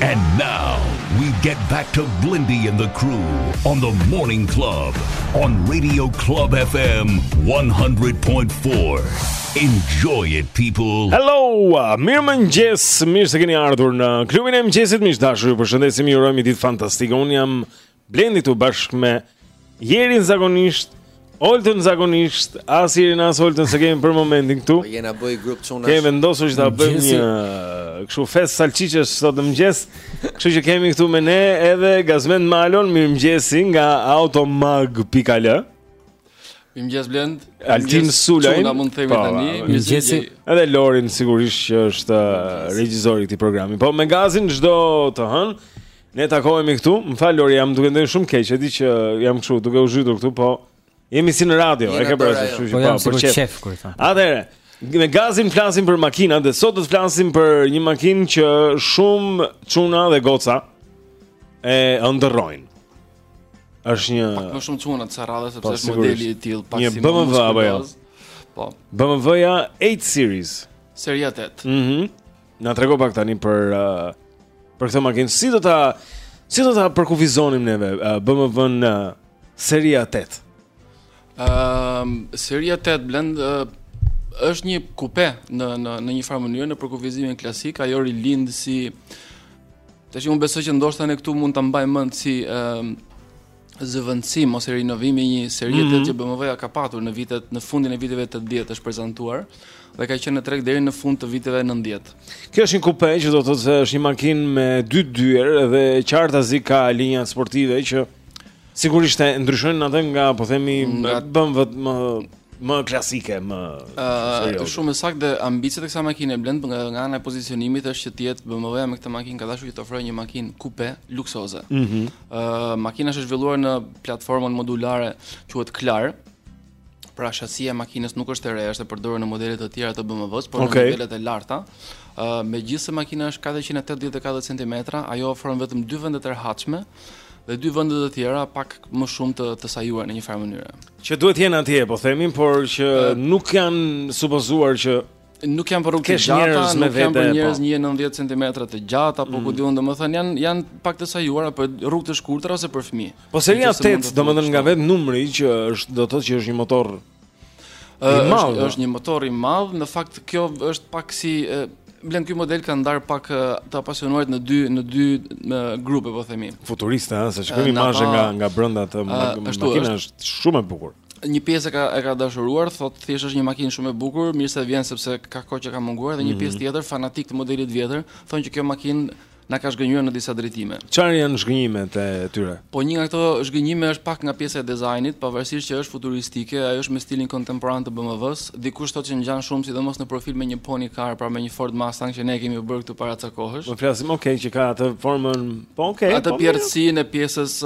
And now we get back to Blendi and the crew on the Morning Club on Radio Club FM 100.4. Enjoy it people. Hello, uh, mirëmëngjes, mirë se keni ardhur në klubin e mëngjesit, miq dashur. Ju përshëndesim, ju urojmë ditë fantastike. Unë jam Blendi këtu bashkë me Jerin zakonisht, Oltën zakonisht, as Jerin as Oltën s'e kemi për momentin këtu. Po jena bo grup çunash. Kemi vendosur që ta bëjmë një kështu fest salçiçesh sot në mëngjes. Kështu që kemi këtu me ne edhe Gazmend Malon, mirëmëngjesi nga automag.al. Mirëmëngjes Blend. Altin Sulaj. Na mund të themi po, tani, mirëmëngjesi. Edhe Lorin sigurisht që është regjisori i këtij programi. Po me Gazin çdo të hënë Ne takohemi këtu. Më fal Lori, jam duke ndenjur shumë keq, e di që jam kështu duke u zhytur këtu, po jemi si në radio, e ke parasysh, kështu që po, po për qef. qef kur thonë. Atëherë, me Gazin flasim për makinat dhe sot do të flasim për një makinë që shumë çuna dhe goca e ëndërrojnë. Është një pak më shumë çuna të së radhës sepse po, është modeli i tillë pak si një BMW apo jo. Po. BMW-ja 8 Series. Seria 8. Mhm. Mm Na trego pak tani për uh, për këtë makinë si do ta si do ta përkufizonim neve uh, BMW-n uh, seri 8. Ëm um, seria 8 Blend uh, është një kupe në në në një farë mënyre në përkufizimin klasik, ajo rilind si tashmë unë besoj që ndoshta ne këtu mund ta mbajmë mend si ëm um, zëvendësim ose rinovim i një serie mm -hmm. që BMW-ja ka patur në vitet në fundin e viteve 80 është prezantuar dhe ka qenë në treg deri në fund të viteve 90. Kjo është një kupe që do të thotë se është një makinë me dy dyer dhe qartazi ka linja sportive që sigurisht e ndryshojnë atë nga po themi BMW më më klasike, më uh, shumë saktë dhe ambiciet e kësaj makine Blend nga nga ana e pozicionimit është që të jetë BMW-ja me këtë makinë ka dashur që të ofrojë një makinë kupe luksoze. Mm -hmm. Makina është zhvilluar në platformën modulare quhet CLAR. Pra shasia e makinës nuk është e re, është e përdorur në modele të tjera të BMW-s, por okay. në modelet e larta. Ë uh, megjithëse makina është 484 cm, ajo ofron vetëm dy vende të rehatshme dhe dy vende të tjera pak më shumë të të sajuar në një farë mënyre. Që duhet të jenë atje, po themi, por që uh, nuk janë supozuar që Nuk janë për rrugë të gjata, nuk janë për njerëz po. një 90 cm të gjatë, apo mm. ku di unë, domethënë janë janë pak të sajuara për rrugë të shkurtra ose për fëmijë. Po seria tetë, domethënë nga vetë numri që është do të thotë që është një motor i madh. Është, është një motor i madh, në fakt kjo është pak si Blend ky model ka ndarë pak të apasionuarit në dy në dy në grupe po themi. Futuriste, ëh, siç shikojmë imazhe nga nga brenda të makinës, është shumë e bukur. një pjesë e ka e ka dashuruar, thotë thjesht është një makinë shumë e bukur, mirë se vjen sepse ka kohë që ka munguar dhe një mhm. pjesë tjetër fanatikë të modelit të vjetër, thonë që kjo makinë na ka zhgënjyer në disa drejtime. Çfarë janë zhgënjimet e tyre? Po një nga këto zhgënjime është pak nga pjesa e dizajnit, pavarësisht që është futuristike, ajo është me stilin kontemporan të BMW-s. Dikush thotë që ngjan shumë sidomos në profil me një pony car, pra me një Ford Mustang që ne e kemi bërë këtu para ca kohësh. Po flasim, okay, që ka atë formën Po okay, atë po, pjerrësinë e pjesës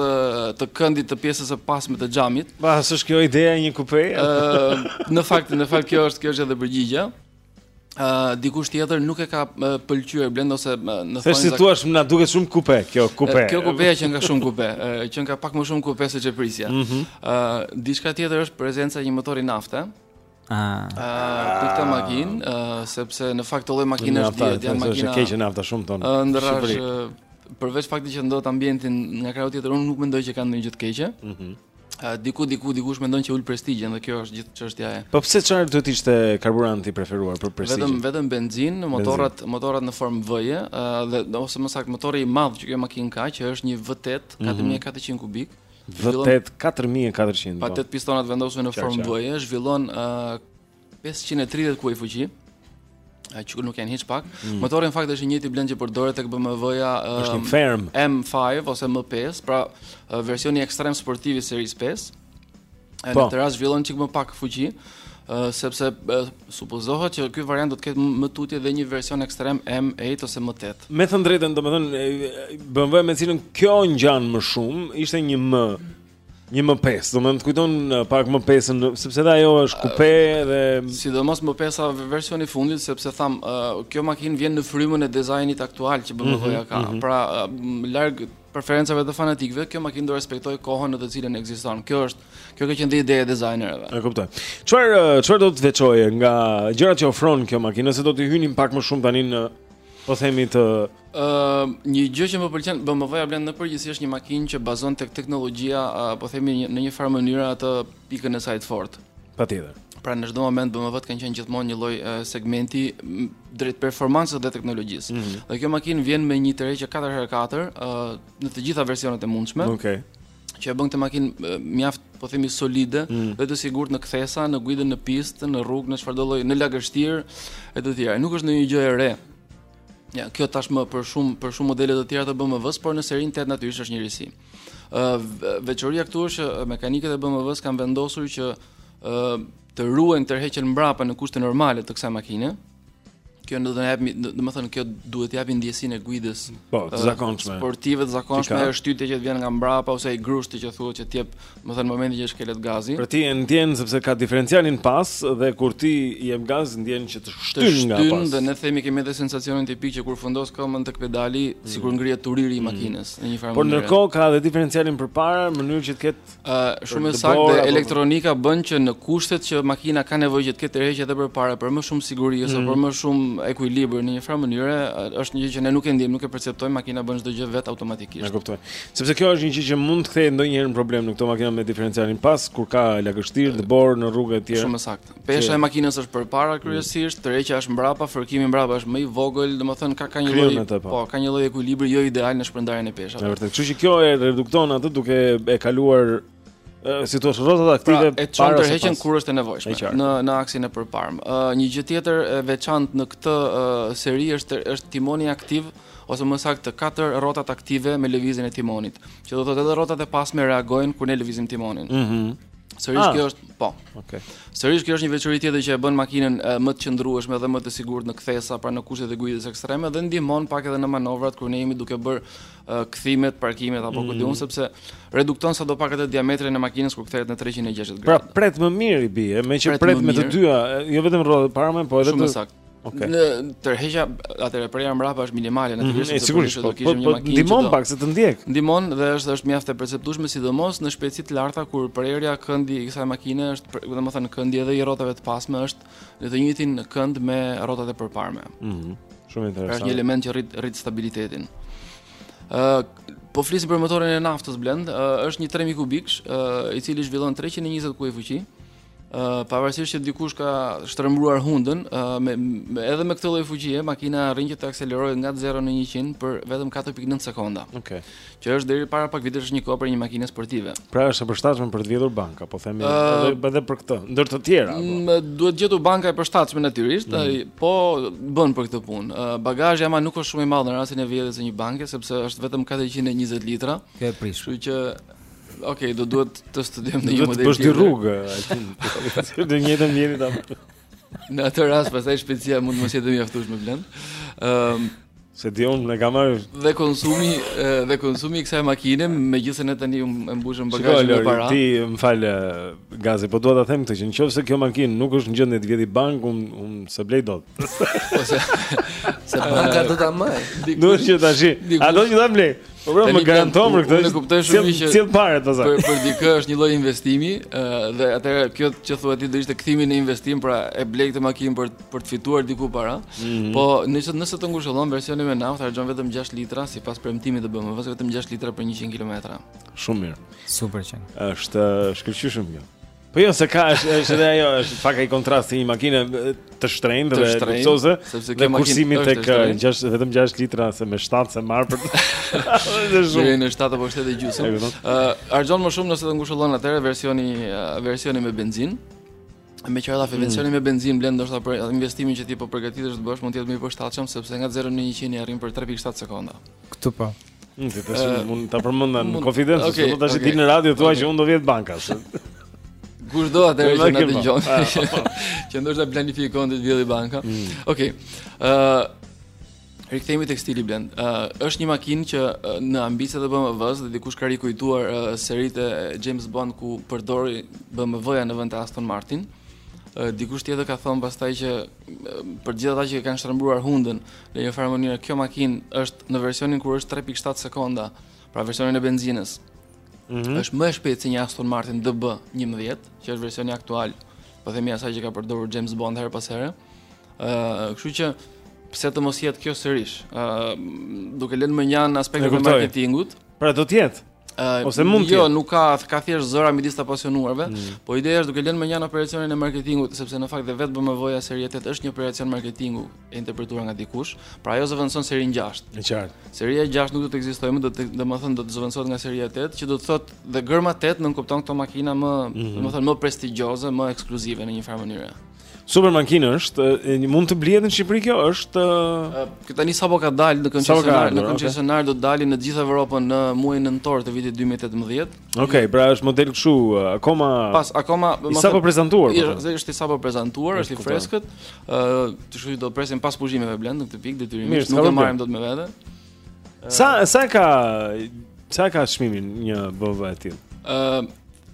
të këndit të pjesës së pasme të xhamit. Pa, s'është kjo ideja e një kupe? Ëh, në fakt, në fakt kjo është, kjo është edhe përgjigja. Ëh, uh, dikush tjetër nuk e ka uh, pëlqyer Blend ose uh, në thonjëza thua shumë na duket shumë kupe, kjo kupe. Uh, kjo kupe qenka shumë kupe, uh, qenka pak më shumë kupe se ç'e prisja. Ëh, mm -hmm. uh, diçka tjetër është prezenca e një motori nafte. Ah, ah këtë makinë, ah, sepse në fakt edhe makina është dizel, janë makina. Është keq nafta shumë ton. Ah, ndërrash përveç faktit që ndot ambientin nga krau tjetër, unë nuk mendoj që kanë ndonjë gjë të keqe. Mhm. Mm A diku diku dikush mendon që ul prestigjin dhe kjo është gjithë çështja e. Po pse çfarë do të ishte karburanti i preferuar për prestigjin? Vetëm vetëm benzinë, motorrat, motorrat në formë V-je, dhe ose më saktë motori i madh që kjo makinë ka, që është një V8, ka 4400 mhm. kubik. V8 4400. Pra 8 pistona të vendosur në formë V-je, zhvillon uh, 530 kuaj fuqi. Që nuk janë hiç pak. Mm. Motori në fakt është i njëjti blend që përdoret tek BMW-ja um, M5 ose M5, pra uh, versioni ekstrem sportiv i serisë 5. Ai po. në këtë rast zhvillon çik më pak fuqi. sepse supozohet që ky variant do të ketë më tutje dhe një version ekstrem M8 ose M8. Me thënë të drejtën, domethënë BMW me të cilën kjo ngjan më shumë ishte një M një M5, domethënë të kujton pak M5-ën, sepse dhe ajo është kupe dhe sidomos M5-a versioni i fundit, sepse thamë kjo makinë vjen në frymën e dizajnit aktual që BMW mhm, ka. Mhm. Pra larg preferencave të fanatikëve, kjo makinë do respektojë kohën në të cilën ekziston. Kjo është Kjo ka qenë dhe ideja e dizajnerëve. E kuptoj. Çfarë çfarë do të veçoje nga gjërat që ofron kjo makinë, nëse do të hynim pak më shumë tani në po themi të ë uh, një gjë që më pëlqen BMW-ja brend në përgjithësi është një makinë që bazon tek teknologjia, uh, po themi një, në një farë mënyrë atë pikën e saj të fortë. Patjetër. Pra në çdo moment BMW-t kanë qenë gjithmonë një lloj uh, segmenti drejt performancës dhe teknologjisë. Mm -hmm. Dhe kjo makinë vjen me një tërheqje 4x4 uh, në të gjitha versionet e mundshme. Okej. Okay. që e bën këtë makinë mjaft po themi solide mm. dhe të sigurt në kthesa, në guidën në pistë, në rrugë, në çfarëdo lloj, në lagështirë e të tjera. Nuk është ndonjë gjë e re. Ja, kjo tashmë për shumë për shumë modele të tjera të BMW-s, por në serinë 8 natyrisht është një risi. Ë veçoria këtu është që mekanikët e BMW-s kanë vendosur që ë të ruajnë tërheqjen mbrapa në kushte normale të kësaj makine, Kjo do të japë, domethënë kjo duhet të japi ndjesinë e guidës. Po, të zakonshme. Sportive të zakonshme, është shtytja që të vjen nga mbrapa ose ai grushti që thuhet që të jep, domethënë momentin që shkelet gazi. Po ti e ndjen sepse ka diferencialin pas dhe kur ti i jep gaz ndjen që të shtyn nga pas. Shtyn dhe ne themi kemi edhe sensacionin tipik që kur fundos këmbën tek pedali, mm. sikur ngrihet turiri i mm. makinës në një farë mënyrë. Por ndërkohë ka edhe diferencialin përpara, në mënyrë që të ketë Shumë e saktë dhe elektronika bën që në kushtet që makina ka nevojë që të ketë tërheqje edhe përpara, për më shumë siguri ose mm. për më shumë ekuilibër në një farë mënyre, është një gjë që ne nuk e ndiejmë, nuk e perceptojmë, makina bën çdo gjë vetë automatikisht. E kuptoj. Sepse kjo është një gjë që mund të kthejë ndonjëherë në problem në këto makina me diferencialin pas kur ka lagështirë, dëborë në rrugë etj. Shumë e saktë. Pesha e makinës është përpara mm. kryesisht, tërheqja është mbrapa, fërkimi mbrapa është më i vogël, domethënë ka ka një lloj po. po, ka një lloj ekuilibri jo ideal në shpërndarjen e peshave. Është vërtet, kështu që kjo e redukton atë duke e kaluar si thua rrotat aktive pra, e çon tërheqjen kur është e nevojshme në në aksin e përparmë. Ë uh, një gjë tjetër e veçantë në këtë uh, seri është është timoni aktiv, ë ose më saktë të katër rrotat aktive me lëvizjen e timonit, që do të thotë edhe rrotat e pasme reagojnë kur ne lëvizim timonin. Ëh. Mm -hmm. Sërish ah. kjo është, po. Okej. Okay. Sërish kjo është një veçori tjetër që e bën makinën më të qëndrueshme dhe më të sigurt në kthesa pra në kushtet e guidës ekstreme dhe ndihmon pak edhe në manovrat kur ne jemi duke bërë kthimet, parkimet apo mm. kujtun sepse redukton sado pak atë diametrin e makinës kur kthehet në 360 pra, gradë. Pra pret më mirë i bie, me që pret, pret me të dyja, jo vetëm rrotat e parme, po edhe të Okay. Në tërheqja atëre prerja mbrapa është minimale natyrisht. Mhm, sigurisht do të kishim po, një po, makinë. Ndihmon pak se të ndjek. Ndihmon dhe është është mjaft e perceptueshme sidomos në shpejtësi të larta kur prerja këndi i kësaj makine është domethënë këndi edhe i rrotave të pasme është në të njëjtin kënd me rrotat e përparme. Mhm. Mm Shumë interesant. Është një element që rrit rrit stabilitetin. Ë uh, po flisim për motorin e naftës Blend, uh, është një 3000 kubiksh, uh, i cili zhvillon 320 kuaj fuqi. Uh, pavarësisht që dikush ka shtrembruar hundën, uh, me, me edhe me këtë lloj fuqie, makina arrin që të akselerojë nga 0 në 100 për vetëm 4.9 sekonda. Okej. Okay. Që është deri para pak vitesh një kohë për një makinë sportive. Pra është e përshtatshme për të vjedhur banka, po themi uh, edhe edhe për këtë, ndër të tjera apo. Duhet gjetur banka e përshtatshme natyrisht, mm. po bën për këtë punë. Uh, bagazhi ama nuk është shumë i madh në rastin e vjedhjes së një banke, sepse është vetëm 420 litra. Kjo e prish. Kështu që Ok, do duhet të studiojmë një model. Do të bësh dy rrugë, Altin. Në një të mjeni ta. Në atë rast pastaj shpejtësia mund të mos jetë mjaftueshme Blend. Ëm um, s'e di unë ne kemi marrë dhe konsumi dhe konsumi i kësaj makine megjithëse ne tani um, e mbushëm bagazhin me para. Ti më fal Gazi, po dua ta them këtë që nëse kjo makinë nuk është në gjendje të vjedhi bankë, unë unë s'e blej dot. Ose se banka do ta marr. Nuk është që tash. A do të ta blej? Po pra, më garanton për këtë. Unë kuptoj shumë mirë që sjell paret pastaj. Për për dikë është një lloj investimi, ë dhe atëherë kjo që thua ti do ishte kthimi në investim, pra e blej këtë makinë për për të fituar diku para. Mm -hmm. Po nëse nëse të ngushëllon versioni me naftë, harxhon vetëm 6 litra sipas premtimit të BMW-së, vetëm 6 litra për 100 kilometra. Shumë mirë. Super qenka. Është shkëlqyshëm kjo. Po jo se ka është është edhe ajo është pak ai kontrasti i një makine të shtrenjtë dhe luksoze. Dhe kursimi tek 6 vetëm 6 litra se me 7 s'e marr për. Është shumë. Jeni në 7 apo 7 e gjysmë. Ëh, uh, harxhon më shumë nëse të ngushëllon atëre versioni uh, versioni me benzinë. Meqë edhe versioni mm. me benzinë Blend ndoshta për investimin që ti po përgatitesh të bësh mund të jetë më i përshtatshëm sepse nga 0 në 100 i arrin për 3.7 sekonda. Këtu po. Nuk e tash mund ta përmendja në konfidencë, okay, do ti tash okay. dil në radio thua okay. që unë do vjedh banka. Kushdo atë që na dëgjon? Që ndoshta planifikon të vjedhë banka. Mm. Okej. Ë Rikthehemi tek stili Blend. Uh, është një makinë që uh, në ambicie të BMW-s dhe dikush ka rikujtuar uh, seritë e James Bond ku përdori BMW-ja në vend të Aston Martin. Uh, dikush tjetër ka thënë pastaj që uh, për gjithë ata që kanë shtrembëruar hundën, uh, Në një farë mënyre kjo makinë është në versionin kur është 3.7 sekonda, pra versionin e benzinës. Mm -hmm. Është më e shpejtë se një Aston Martin DB 11, që është versioni aktual, po themi asaj që ka përdorur James Bond herë pas here. Ëh, uh, kështu që pse të mos jetë kjo sërish? Ëh, uh, duke lënë mënjanë aspektin e marketingut. Pra do të jetë. Uh, Ose mund të. Jo, nuk ka, ka thjesht zëra midis të pasionuarve, mm. po ideja është duke lënë mënjanë operacionin e marketingut, sepse në fakt dhe vetë BMW-ja Serie 8 është një operacion marketingu e interpretuar nga dikush, pra ajo zëvendëson serinë 6. E qartë. Seria 6 nuk do të ekzistojë më, domethënë do të zëvendësohet nga seria 8, që do të thotë dhe gërma 8 nënkupton këto makina më, mm -hmm. domethënë më prestigjioze, më ekskluzive në një farë mënyre. Super makinë është, mund të blihet në Shqipëri kjo? Është Kjo tani sapo ka dalë në koncesionar, në koncesionar do të dalin në të gjithë Evropën në muajin nëntor të vitit 2018. Okej, okay, pra është model kështu, akoma Pas akoma më sapo prezantuar. Po. Është është i sapoprezantuar, është i freskët. Ë, të shkoj do presim pas pushimeve Blend në këtë pikë detyrimisht, nuk e marrim dot me vete. Sa e ka sa e ka çmimin një BMW e tillë? Ë uh,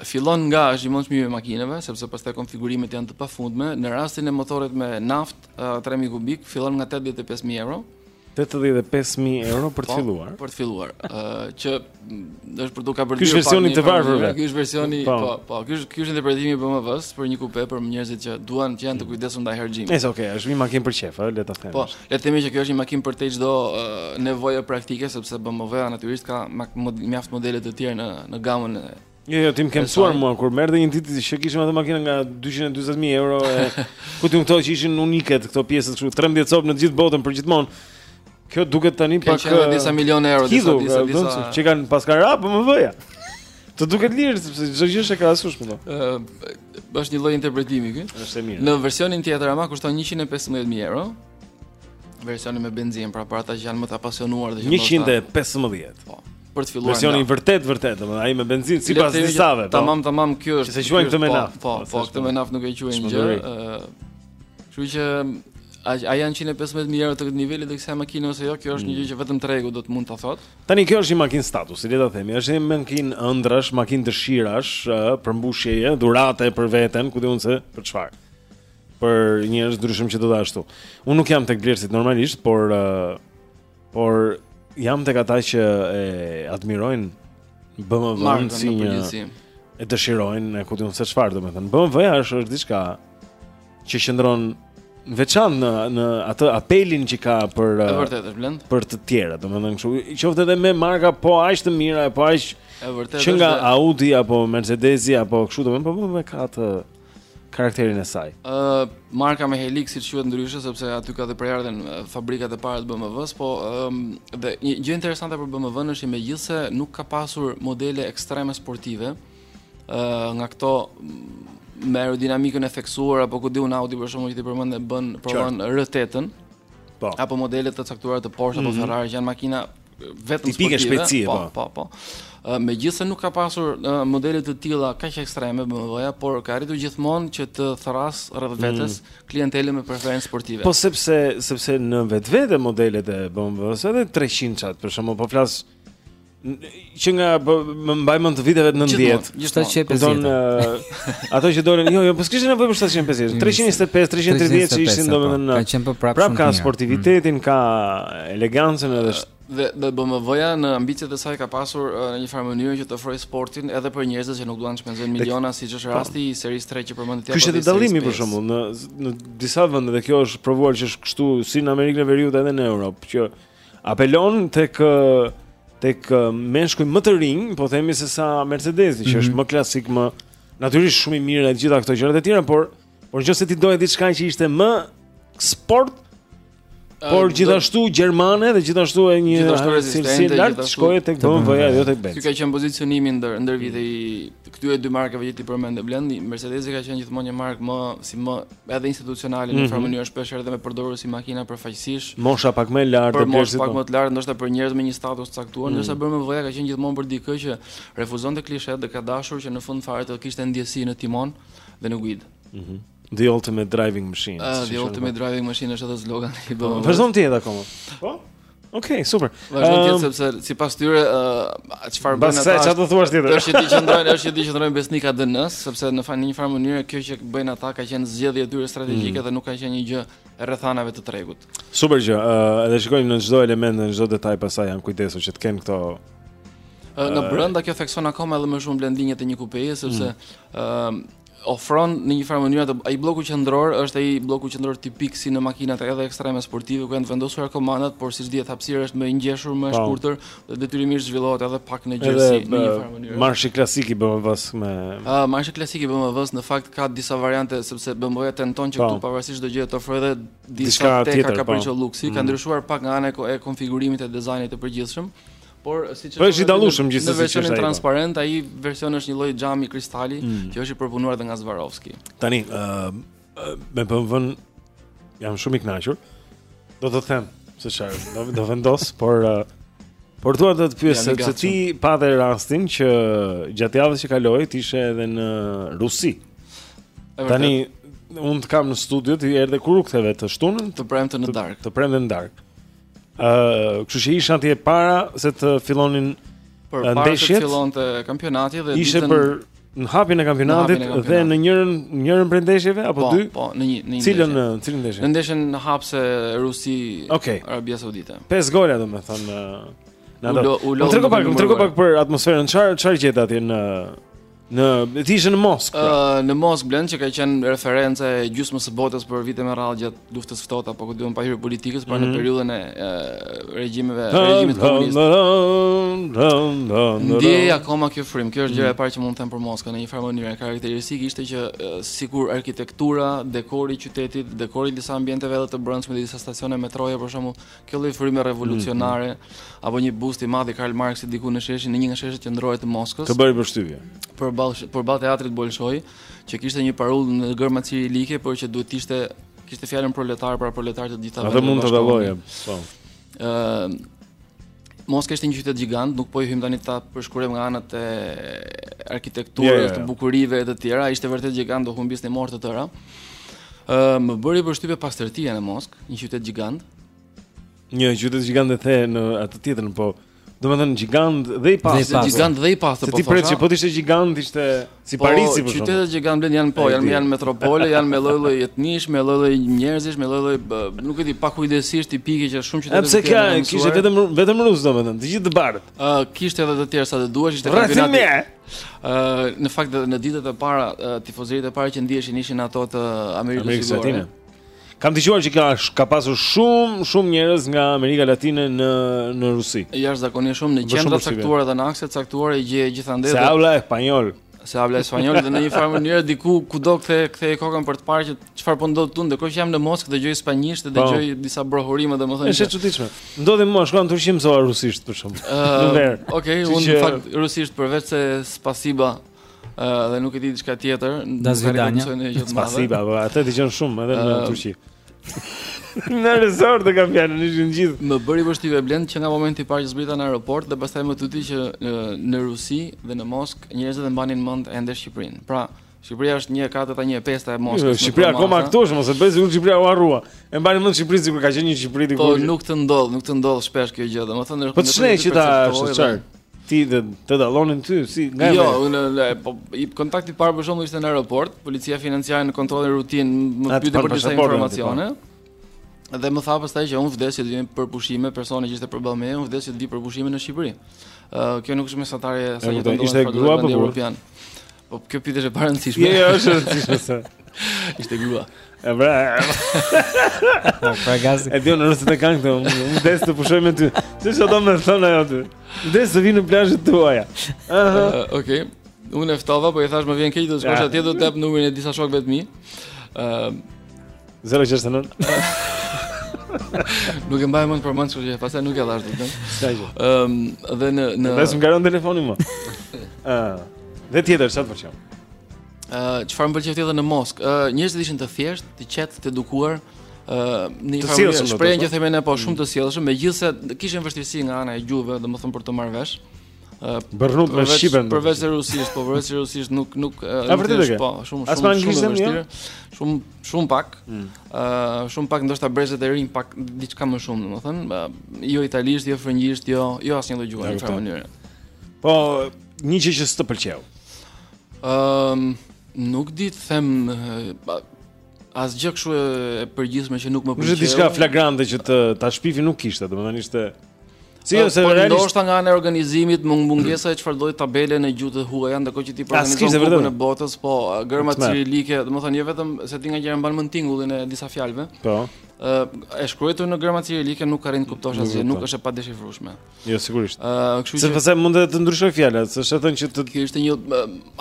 fillon nga është gjithmonë çmimi i makinave, sepse pastaj konfigurimet janë të pafundme. Në rastin e motorit me naftë uh, 3000 kubik fillon nga 85000 euro. 85000 euro për të po, filluar. Për të filluar, ë uh, që është për të kapur dy. Ky është versioni i të varfërve. Ky është versioni, po, po, po ky është ky është interpretimi i BMW-s për një kupe për njerëzit që duan që janë të kujdesur ndaj harxhimit. Është okay, është një makinë për qejf, le ta them. Po, le të themi që kjo është një makinë përtej çdo nevoje praktike sepse BMW-ja natyrisht ka mjaft modele të tjera në në gamën e Jo, jo, ti më ke mësuar mua kur erdhe një ditë që kishim ato makina nga 240000 euro e ku ti më the që ishin unike këto pjesë këtu 13 copë në të gjithë botën përgjithmonë. Kjo duket tani pak ka disa milionë euro disa disa disa që kanë paska ra BMW-ja. Të duket lirë sepse çdo gjë është e krahasueshme po. Ë është një lloj interpretimi ky. Është e mirë. Në versionin tjetër ama kushton 115000 euro. Versioni me benzinë, pra për ata që janë më të apasionuar dhe që 115. Po. për të filluar. Versioni i vërtet vërtet, domethënë ai me benzinë sipas disave. Po. Tamam, tamam, ky është. S'e quajnë këtë me po, naftë. Po, po, këtë me naftë nuk e quajnë gjë. Kështu që a, a janë 115 mijë euro të këtij niveli të kësaj makine ose jo, kjo është një mm. gjë që vetëm tregu do të mund ta thotë. Tani kjo është një makinë statusi, le ta themi, është një makinë ëndrrash, makinë dëshirash, përmbushjeje, dhurate për veten, ku di unë se për çfarë. Për njerëz të ndryshëm që do të ashtu. Unë nuk jam tek blerësit normalisht, por Por jam tek ata që e admirojnë BMW-n si një, e dëshirojnë e ku di unë se çfarë, domethënë BMW-ja është, është diçka që qëndron veçan në, në atë apelin që ka për, e vërtetë është Blendi, për të tjerë domethënë kështu qoftë edhe me marka po aq të mira e po aq, e vërtetë, që nga Audi apo Mercedesi apo kështu domethënë po BMW ka atë karakterin e saj. Ë uh, marka me helikë siç quhet ndryshe sepse aty ka dhe prejardhjen fabrikat e para të BMW-s, po um, dhe një gjë interesante për BMW-n është që megjithëse nuk ka pasur modele ekstreme sportive, ë uh, nga këto me aerodinamikën e theksuar apo ku di unë Audi për shembull që ti përmende, e provon R8-ën. Po. Apo modele të caktuara të Porsche mm -hmm. apo mhm. Ferrari që janë makina vetëm sportive. Tipike shpejtësie, po, po, po. po. Megjithëse nuk ka pasur modele të tilla kaq ekstreme BMW-ja, por ka arritur gjithmonë që të thërrasë rreth mm. vetes mm. klientelën me preferencë sportive. Po sepse sepse në vetvete modelet e BMW-s edhe 300-shat, për shembull, po flas që nga po, që mbaj mend të viteve 90. Gjithmonë, gjithmonë. Kupton, Ato që dolën, jo, jo, po s'kishte nevojë për 750, 325, 330 që ishin domethënë. Ka qenë për prapë. Prapë ka sportivitetin, mm. ka elegancën edhe dhe dhe BMW-ja në ambiciet e saj ka pasur në një farë mënyrë që të ofrojë sportin edhe për njerëzit që nuk duan të shpenzojnë miliona siç është po. rasti i serisë 3 që përmende ti. Kështu që dallimi për shembull në në disa vende dhe kjo është provuar që është kështu si në Amerikën e Veriut edhe në Europë që Apelon tek tek meshkuj më të rinj, po themi se sa Mercedesi, mm -hmm. që është mhm. më klasik, më natyrisht shumë i mirë e gjitha këto gjërat e tjera, por por nëse ti doje diçka që ishte më sport, Por gjithashtu gjermane dhe gjithashtu e një cilësie, gjithashtu rezistente, të lartë shkoje tek BMW-ja jo tek Benz. Ky ka qenë pozicionimi ndër ndër vite i këtyre dy markave që ti përmende Blendi, Mercedes-i ka qenë gjithmonë një markë më si më edhe institucionale në njëfarë mhm. mënyrë shpesh edhe e përdorur si makina përfaqësie. Mosha pak më e lartë, për mosha pak po. më të lartë, ndoshta për njerëz me një status të caktuar, ndërsa mhm. BMW-ja ka qenë gjithmonë për dikë që refuzonte klishetë dhe ka dashur që në fund fare të kishte ndjesinë në timon dhe në guidë. Mhm. The ultimate driving machine. Ah, the ultimate driving machine është edhe slogani i BMW. Vazhdon të jetë akoma. Po? Ok, super. Vazhdim um, ehm, sepse sipas tyre çfarë uh, bëjnë ata? Ça do thuash tjetër? Është që t'i qëndrojnë, është që t'i qëndrojnë besnikë ADN-së, sepse në fakt në një farë mënyrë kjo që bëjnë ata ka qenë zgjedhje e tyre strategjike mm. dhe nuk ka qenë një gjë e rrethanave të tregut. Super gjë. Uh, edhe shikojmë në çdo element, në çdo detaj pastaj janë kujdesur që të kenë këto uh, në brenda kjo thekson akoma edhe më shumë Blendi linjat e një kupeje sepse mm. uh, ofron në një farë mënyre ai blloku qendror është ai blloku qendror tipik si në makinat edhe ekstreme sportive ku janë vendosur komandat, por siç dihet hapësira është më e ngjeshur, më e po. shkurtër dhe detyrimisht zhvillohet edhe pak në gjerësi në një farë mënyre. Marshi klasik i BMW-s me Ë marshi klasik i BMW-s në fakt ka disa variante sepse BMW-ja tenton që po. këtu pavarësisht çdo gjëje të ofrojë edhe disa teka kapriço luksi, ka mm. ndryshuar pak nga ana e konfigurimit e dizajnit të përgjithshëm Por siç e thonë. Po është i dallushëm gjithsesi. Në versionin po. transparent ai version është një lloj xhami kristali mm. që është i përpunuar edhe nga Swarovski. Tani, ë uh, uh, me BMW jam shumë i kënaqur. Do të të them se çfarë do, do vendos, por uh, por dua të të pyes sepse ti pate rastin që gjatë javës që kaloi ti ishe edhe në Rusi. Tani unë të kam në studio ti erdhe kur u ktheve të shtunën të premte në darkë. Të premte në darkë. Ë, uh, kështu që isha atje para se të fillonin përpara ndeshjet, të fillonte kampionati dhe ishte ditën... për në hapjen e kampionatit dhe në njërën njërën prej ndeshjeve apo po, dy? Po, në një në një. Cilën në cilën ndeshje? Në ndeshjen hapëse Rusi okay. Arabia Saudite. Pesë gola domethënë në atë. Po trego pak, trego pak për atmosferën. Çfarë çfarë gjete atje në Në e ti ishe në Moskë. Pra. Ë uh, në Moskë Blendi që ka qenë referenca e gjysmës së botës për vite me radhë gjatë luftës së ftohtë, apo kujtojmë pa hyrë politikës, pra mm -hmm. në mhm. periudhën e uh, regjimeve, regjimit komunist. Ndihej akoma kjo frymë. Kjo është gjëja e mhm. parë që mund të them për Moskën në një farë mënyrë. Karakteristikë ishte që uh, sikur arkitektura, dekori i qytetit, dekori i disa ambienteve edhe të brendshme, disa stacione metroje për shembull, Kjo lloj fryme revolucionare mm -hmm. apo një bust i madh i Karl Marxit diku në sheshin në një nga sheshet qendrore të Moskës. Të bëri përshtypje. Përball përball teatrit Bolshoi, që kishte një parullë në gërma cirilike, por që duhet të ishte kishte fjalën proletar pra proletarë të të gjitha vendeve. Atë mund të dalloje. Po. Ëh, Moska ishte një qytet gjigand, nuk po i hyjmë tani ta përshkruajmë nga anët e arkitekturës, yeah, yeah, të bukurive e të tjera, ishte vërtet gjigand, do humbisnim orë të tëra. Ë, uh, më bëri përshtypje pastërtia në Moskë, një qytet gjigand. Një qytet gjigand e the në atë tjetrën, po domethënë gjigand dhe i pastër. Dhe gjigand dhe i pastër, po. Se ti pret që po të ishte gjigand, ishte Si po, Parisi për shembull. Qytetet gjigante Blendi janë po, janë janë metropole, janë me lloj-lloj etnish, me lloj-lloj njerëzish, me lloj-lloj nuk e di, pakujdesish tipike që shumë qytete. Sepse ka kishte vetëm vetëm rusë domethënë, të gjithë të bardhët. Ë uh, kishte edhe të tjerë sa të duash, ishte kampionati. Ë uh, në fakt në ditët e para, uh, tifozeritë e para që ndiheshin ishin ato të Amerikës Latine. Kam dëgjuar që ka ka pasur shumë shumë njerëz nga Amerika Latine në në Rusi. Jashtëzakonisht shumë në qendra të caktuara dhe në akse të caktuara e gjeje gjithandej. Se habla español. Se habla español dhe në një farë mënyrë diku kudo kthe ktheje kokën për të parë që çfarë po ndodh këtu ndërkohë që jam në Moskë dëgjoj spanjisht dhe po. dëgjoj disa brohurime domethënë. Është e çuditshme. Ndodhi më shkon turqi mësova rusisht për shembull. Okej, unë në fakt rusisht përveç se spasiba Uh, dhe nuk e di diçka tjetër. Dasvidanja. Spasiba, po atë dëgjon shumë edhe në Turqi. Në resort të kam fjalën ishin gjithë. Më bëri përshtypje Blendi që nga momenti i parë që zbrita në aeroport dhe pastaj më tutje që në, në Rusi dhe në Moskë njerëzit e mbanin mend ende Shqipërinë. Pra, Shqipëria është 1/4 a 1/5 e Moskës. Jo, Shqipëria akoma këtu është, mos e bëj sikur Shqipëria u harrua. E mbanin mend Shqipërinë sikur ka qenë një Shqipëri diku. Po nuk të ndodh, nuk të ndodh shpesh kjo gjë, domethënë është. Po ç'ne që ta është çfarë? Ti dhe të dallonin ty, si nga e Jo, merr? unë e, po i kontakti i parë për shembull ishte në aeroport, policia financiare në kontrollin rutinë më A, të pyeti panë për disa pasaportën, informacione. Dhe më tha pastaj që unë vdes që të vij për pushime, personi që ishte përballë meje, unë vdes që të vij për pushime në Shqipëri. Ë, kjo nuk është mesatare e asaj që kuptoj, do ishte ndodhet grua apo burrë? europian. Po kjo pyetje është e parëndësishme. Jo, është e rëndësishme se ishte grua. E bra. Pra gazi. E di unë nëse të kanë këtu, unë vdes të pushoj me ty. Ti çfarë do më thoshte ajo ty? Vdes të vij në plazhet tuaja. Aha. Uh, Okej. Okay. Unë e ftova, po i thashë më vjen keq do të shkosh atje do të jap numrin e disa shokëve të mi. Ëm uh, 069. nuk e mbaj mend për mend, kështu që pastaj nuk e dhashë dot. Sa gjë. Ëm dhe në në Dhe s'm garon telefonin më. Ë. Dhe tjetër çfarë të bëjmë? Ë çfarë më pëlqeu tjetër në Moskë? Ë njerëzit ishin të thjeshtë, të qetë, të edukuar. Ë në një farë shprehje që po. themi apo shumë të sjellshëm, megjithëse kishin vështirësi nga ana e gjuhëve, domethënë për të marrë vesh. Bën edhe me shqipen. Përveç rusisht, po përveç rusisht nuk nuk është po, shumë shumë shumë anglisht jo? vështirë. Shumë shumë pak. Ëh, mm. uh, shumë pak ndoshta brezet e rinj pak diçka më shumë, domethënë, uh, jo italisht, jo frëngjisht, jo jo asnjë lloj gjuhë në një farë mënyre. Po, një gjë që s'të pëlqeu. Ëm, um, nuk di të them uh, Asgjë kështu e përgjithshme që nuk më pëlqeu. Ishte diçka flagrante që të ta shpifte nuk kishte, domethënë ishte Si po, ose po, realisht ndoshta nga ana e organizimit mund mungesa e çfarëdo lloj tabele në gjuhë të huaja ndërkohë që ti po në kupën e botës po gërma cirilike domethënë jo vetëm se ti nganjëherë mban mend tingullin e disa fjalëve po e shkruar në gërma cirilike nuk arrin të kuptosh asgjë nuk është e padeshifrueshme Jo sigurisht. Ë, uh, kështu që sepse mund të të ndryshojë fjala, s'është thënë që të Kjo ishte një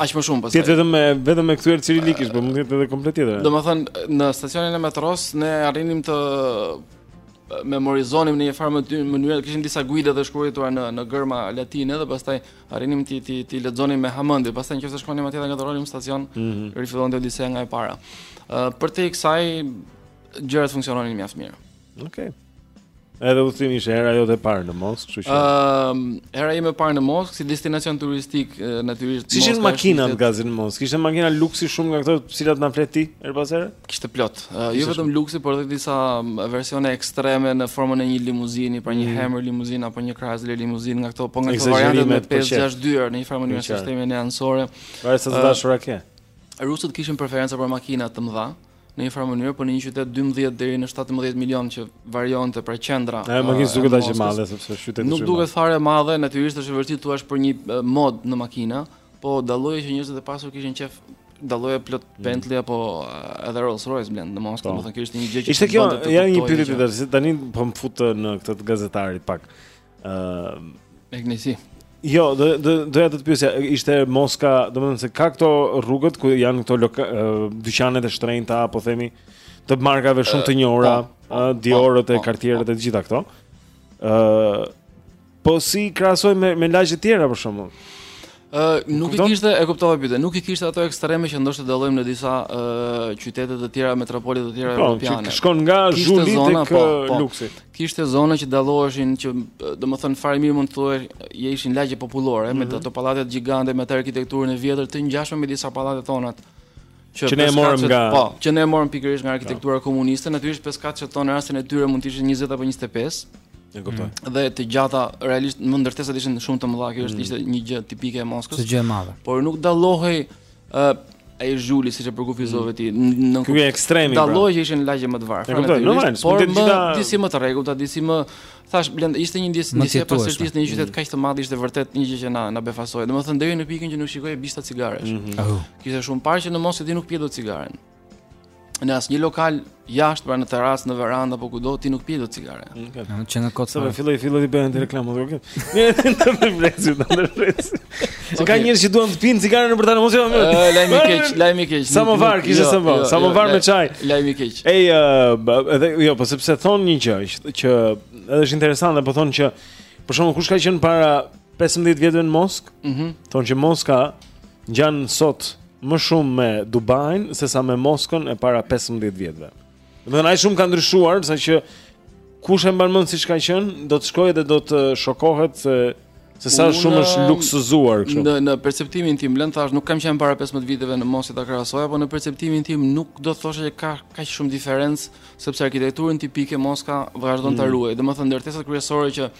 aq më shumë pastaj. Ti vetëm me vetëm e kthyer cirilikisht, por mund të jetë edhe komplet tjetër. Domethënë në stacionin e metros ne arrinim të memorizonim në një farë mënyrë, mënyrë kishin disa guida të shkruar në në gërma latine dhe pastaj arrinim t'i t'i t'i lexonim me hamendje, pastaj nëse shkonim atje dhe ngatërronim stacion, mm -hmm. rifillonte odiseja nga e para. Ë uh, përtej kësaj gjërat funksiononin mjaft mirë. Okej. Okay. Edhe udhëtimi ishte hera jote e parë në Moskë, kështu që. Ëm, uh, hera ime e parë në Moskë si destinacion turistik natyrisht. Si ishin makinat nga në Moskë? Kishte makina luksi shumë nga këto, të cilat na flet ti herë pas here? Kishte plot. Uh, jo vetëm luksi, por edhe disa versione ekstreme në formën e një limuzini, pra një mm. Hammer limuzin apo një Chrysler limuzin nga këto, po nga këto variante me 5-6 dyer në një farë mënyrë sistemi anësore. Pra sa të dashura ke. Rusët kishin preferenca për makina të mëdha. Ëh. në një farë mënyrë, po në një qytet 12 deri në 17 milionë që varionte pra qendra. Ai nuk ish duket aq e madhe sepse qyteti nuk duket fare e madhe, natyrisht është e vërtetë thua për një modë në makina, po dalloje që njerëzit e pasur kishin qejf dalloje plot mm. Bentley mm. apo edhe Rolls Royce Blend në Moskë, po. domethënë kishte një gjë që ishte kjo, ja një pyetje tjetër, se tani po më fut në këtë gazetari pak. Ëm, uh, e kënaqësi. Jo, do do doja të të pyesja, ishte Moska, domethënë se ka këto rrugët ku janë këto loka, dyqanet e shtrenjta apo themi të markave shumë të njohura, po, po, po, Diorët e Cartierët e të gjitha këto. Ë Po si krahasoje me me lagje të tjera për shembull? Ë nuk i kishte, e kuptova pyetjen. Nuk i kishte ato ekstreme që ndoshta dallojmë në disa ë qytete të tjera, metropole të tjera po, europiane. Po, shkon nga zhuli tek po, po, luksi. Kishte zona që dalloheshin që domethënë fare mirë mund të thoje ishin lagje popullore mm -hmm. me mhm. ato pallate gjigande me atë arkitekturën e vjetër të ngjashme me disa pallate tonat. që ne e morëm nga po, që ne e morëm pikërisht nga arkitektura komuniste, natyrisht pesëkatëshet tona në rastin e tyre mund të ishin 20 apo 25. E kuptoj. Mm. Dhe të gjata realisht më ndërtesat ishin shumë të mëdha, kjo është mm. ishte një gjë tipike e Moskës. Është gjë e madhe. Por nuk dallohej ë ai zhuli siç e përkufizove mm. ti në këtë ekstrem. Pra. Dallohej që ishin lagje më të varfra. E kuptoj, normalisht, por më, di si, më të rregullta, di si, më Thashë Blend, ishte një ndjesi ndjesi e pastërtisë në një qytet mm. kaq të madh ishte vërtet një gjë që na na befasoi. Domethënë deri në pikën që nuk shikoje bishta cigaresh. Mm -hmm. oh. Kishte shumë parë që në Moskë ti nuk pije dot cigaren. Në asnjë lokal jashtë pra në tarracë, në verandë apo kudo ti nuk pije dot cigare. Mm, okay. Në që në kot. Sa filloi filloi të bëjë reklamë, okay. Mirë, të më vlesi, të më vlesi. Se ka njerëz që duan të pinë cigare nëpër tani mos e vëmë. Jo, lajm i keq, lajm i keq. Samovar kishte jo, së vë, jo, samovar jo, me çaj. Lajm i keq. Ej, edhe jo, po sepse thonë një gjë që edhe është interesante, po thonë që për shembull kush ka qenë para 15 vjetëve në Moskë? Mhm. Thonë që Moska ngjan sot më shumë me Dubain sesa me Moskën e para 15 vjetëve. Dhe aq shumë ka ndryshuar, sa që kush e mban mend siç ka qenë, do të shkojë dhe do të shokohet se se sa shumë është luksuzuar kështu. Në në perceptimin tim, Blend thashë, nuk kam qenë para 15 viteve në Moskë ta krahasoja, por në perceptimin tim nuk do të thosha që ka kaq shumë diferencë, sepse arkitekturën tipike Moska vazhdon ta mm. ruajë. Domethënë ndërtesat kryesore që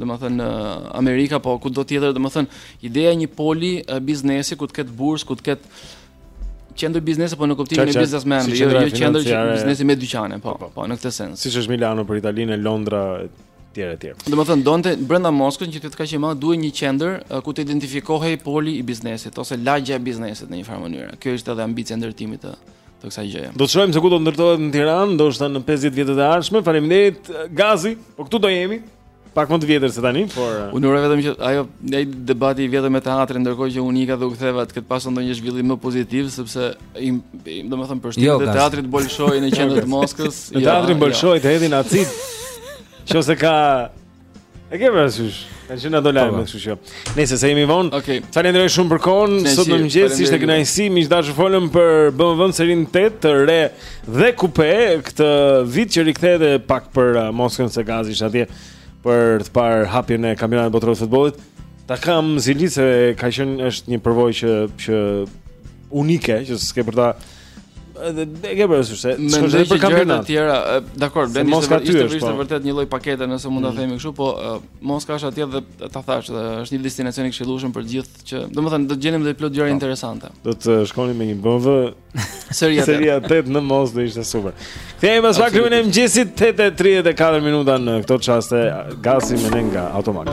domethënë në Amerikë apo kudo tjetër domethënë ideja e një poli ë biznesi ku të ketë bursë ku të ketë qendër biznesi po në kuptimin e biznesmenëve jo jo qendër biznesi me dyqane po, po po po në këtë sens siç është Milano për Italinë e Londra etj etj domethënë donte brenda Moskës që qytet kaq i madh duhet një qendër ku të identifikohej poli i biznesit ose lagja e biznesit në një farë mënyre kjo ishte edhe ambicia e ndërtimit të të kësaj gjëje. Do të shohim se ku do të ndërtohet në Tiranë, ndoshta në 50 vjetët e ardhshme. Faleminderit Gazi, po këtu do jemi. Pak më të vjetër se tani, por uh, unë uroj vetëm që ajo ai debati i vjetër me teatrin, ndërkohë që unë ika dhe u ktheva të ketë pasur ndonjë zhvillim më pozitiv, sepse im, im domethënë përshtypja jo, e teatrit Bolshoi në qendër të Moskës. Në jo, teatrin jo. Bolshoi të hedhin acid. Po se ka E ke parasysh? Kanë qenë ato lajme, kështu që. Nejse se jemi vonë. Okej. Okay. Faleminderit shumë për kohën. Sot në mëngjes ishte kënaqësi, miq të dashur, folëm për BMW-n serin 8 të re dhe kupe këtë vit që rikthehet e pak për uh, Moskën se Gazi është atje për të parë hapjen e kampionatit botëror të futbollit. Ta kam zili se ka qenë është një përvojë që që unike që s'ke për ta Edhe e ke parasysh se mendoj për kampionat të tjera, dakor, Blendi Moska aty, ishte po. vërtet një lloj pakete nëse mund ta mm. themi kështu, po Moska është atje dhe ta thashë, është një destinacion i këshillueshëm për gjithçka, domethënë do të gjenim dhe plot gjëra po. interesante. Do të shkonim me një BMW seria 8. Seria 8 në Moskë do ishte super. Kthehemi pas pak në mëngjesit 8:34 minuta në këto çaste, Gazi me ne nga automat.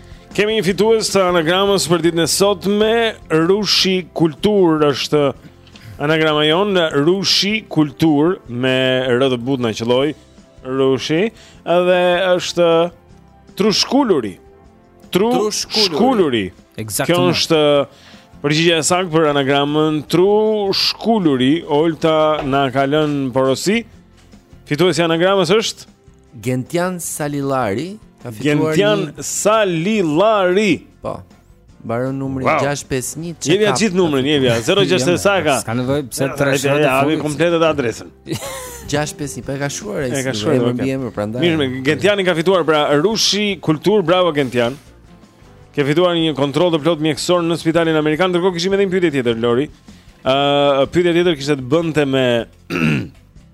Kemi një fitues të anagramës për ditën e sotme, Rushi Kultur është anagrama jonë, Rushi Kultur me R të butë na qëlloi, Rushi, edhe është Trushkuluri. Trushkuluri. Ekzaktësisht. Kjo është përgjigjja e saktë për anagramën Trushkuluri, Olta na ka lënë porosi. Fituesi i anagramës është Gentian Salilari ka fituar Gentian një... Salilari. Po. Mbaron numri wow. 651 çka. Jepja gjithë numrin, Jepja 060 sa ka. S'ka nevojë pse të rresh atë. Ja, avi kompletë të adresën. 651 po e ka shkruar ai. E ka shkruar me emër prandaj. Mirë, Gentiani ka fituar pra Rushi Kultur, bravo Gentian. Ke fituar një kontroll të plotë mjekësor në spitalin amerikan, ndërkohë kishim edhe një pyetje tjetër Lori. Ëh, uh, pyetja tjetër kishte të bënte me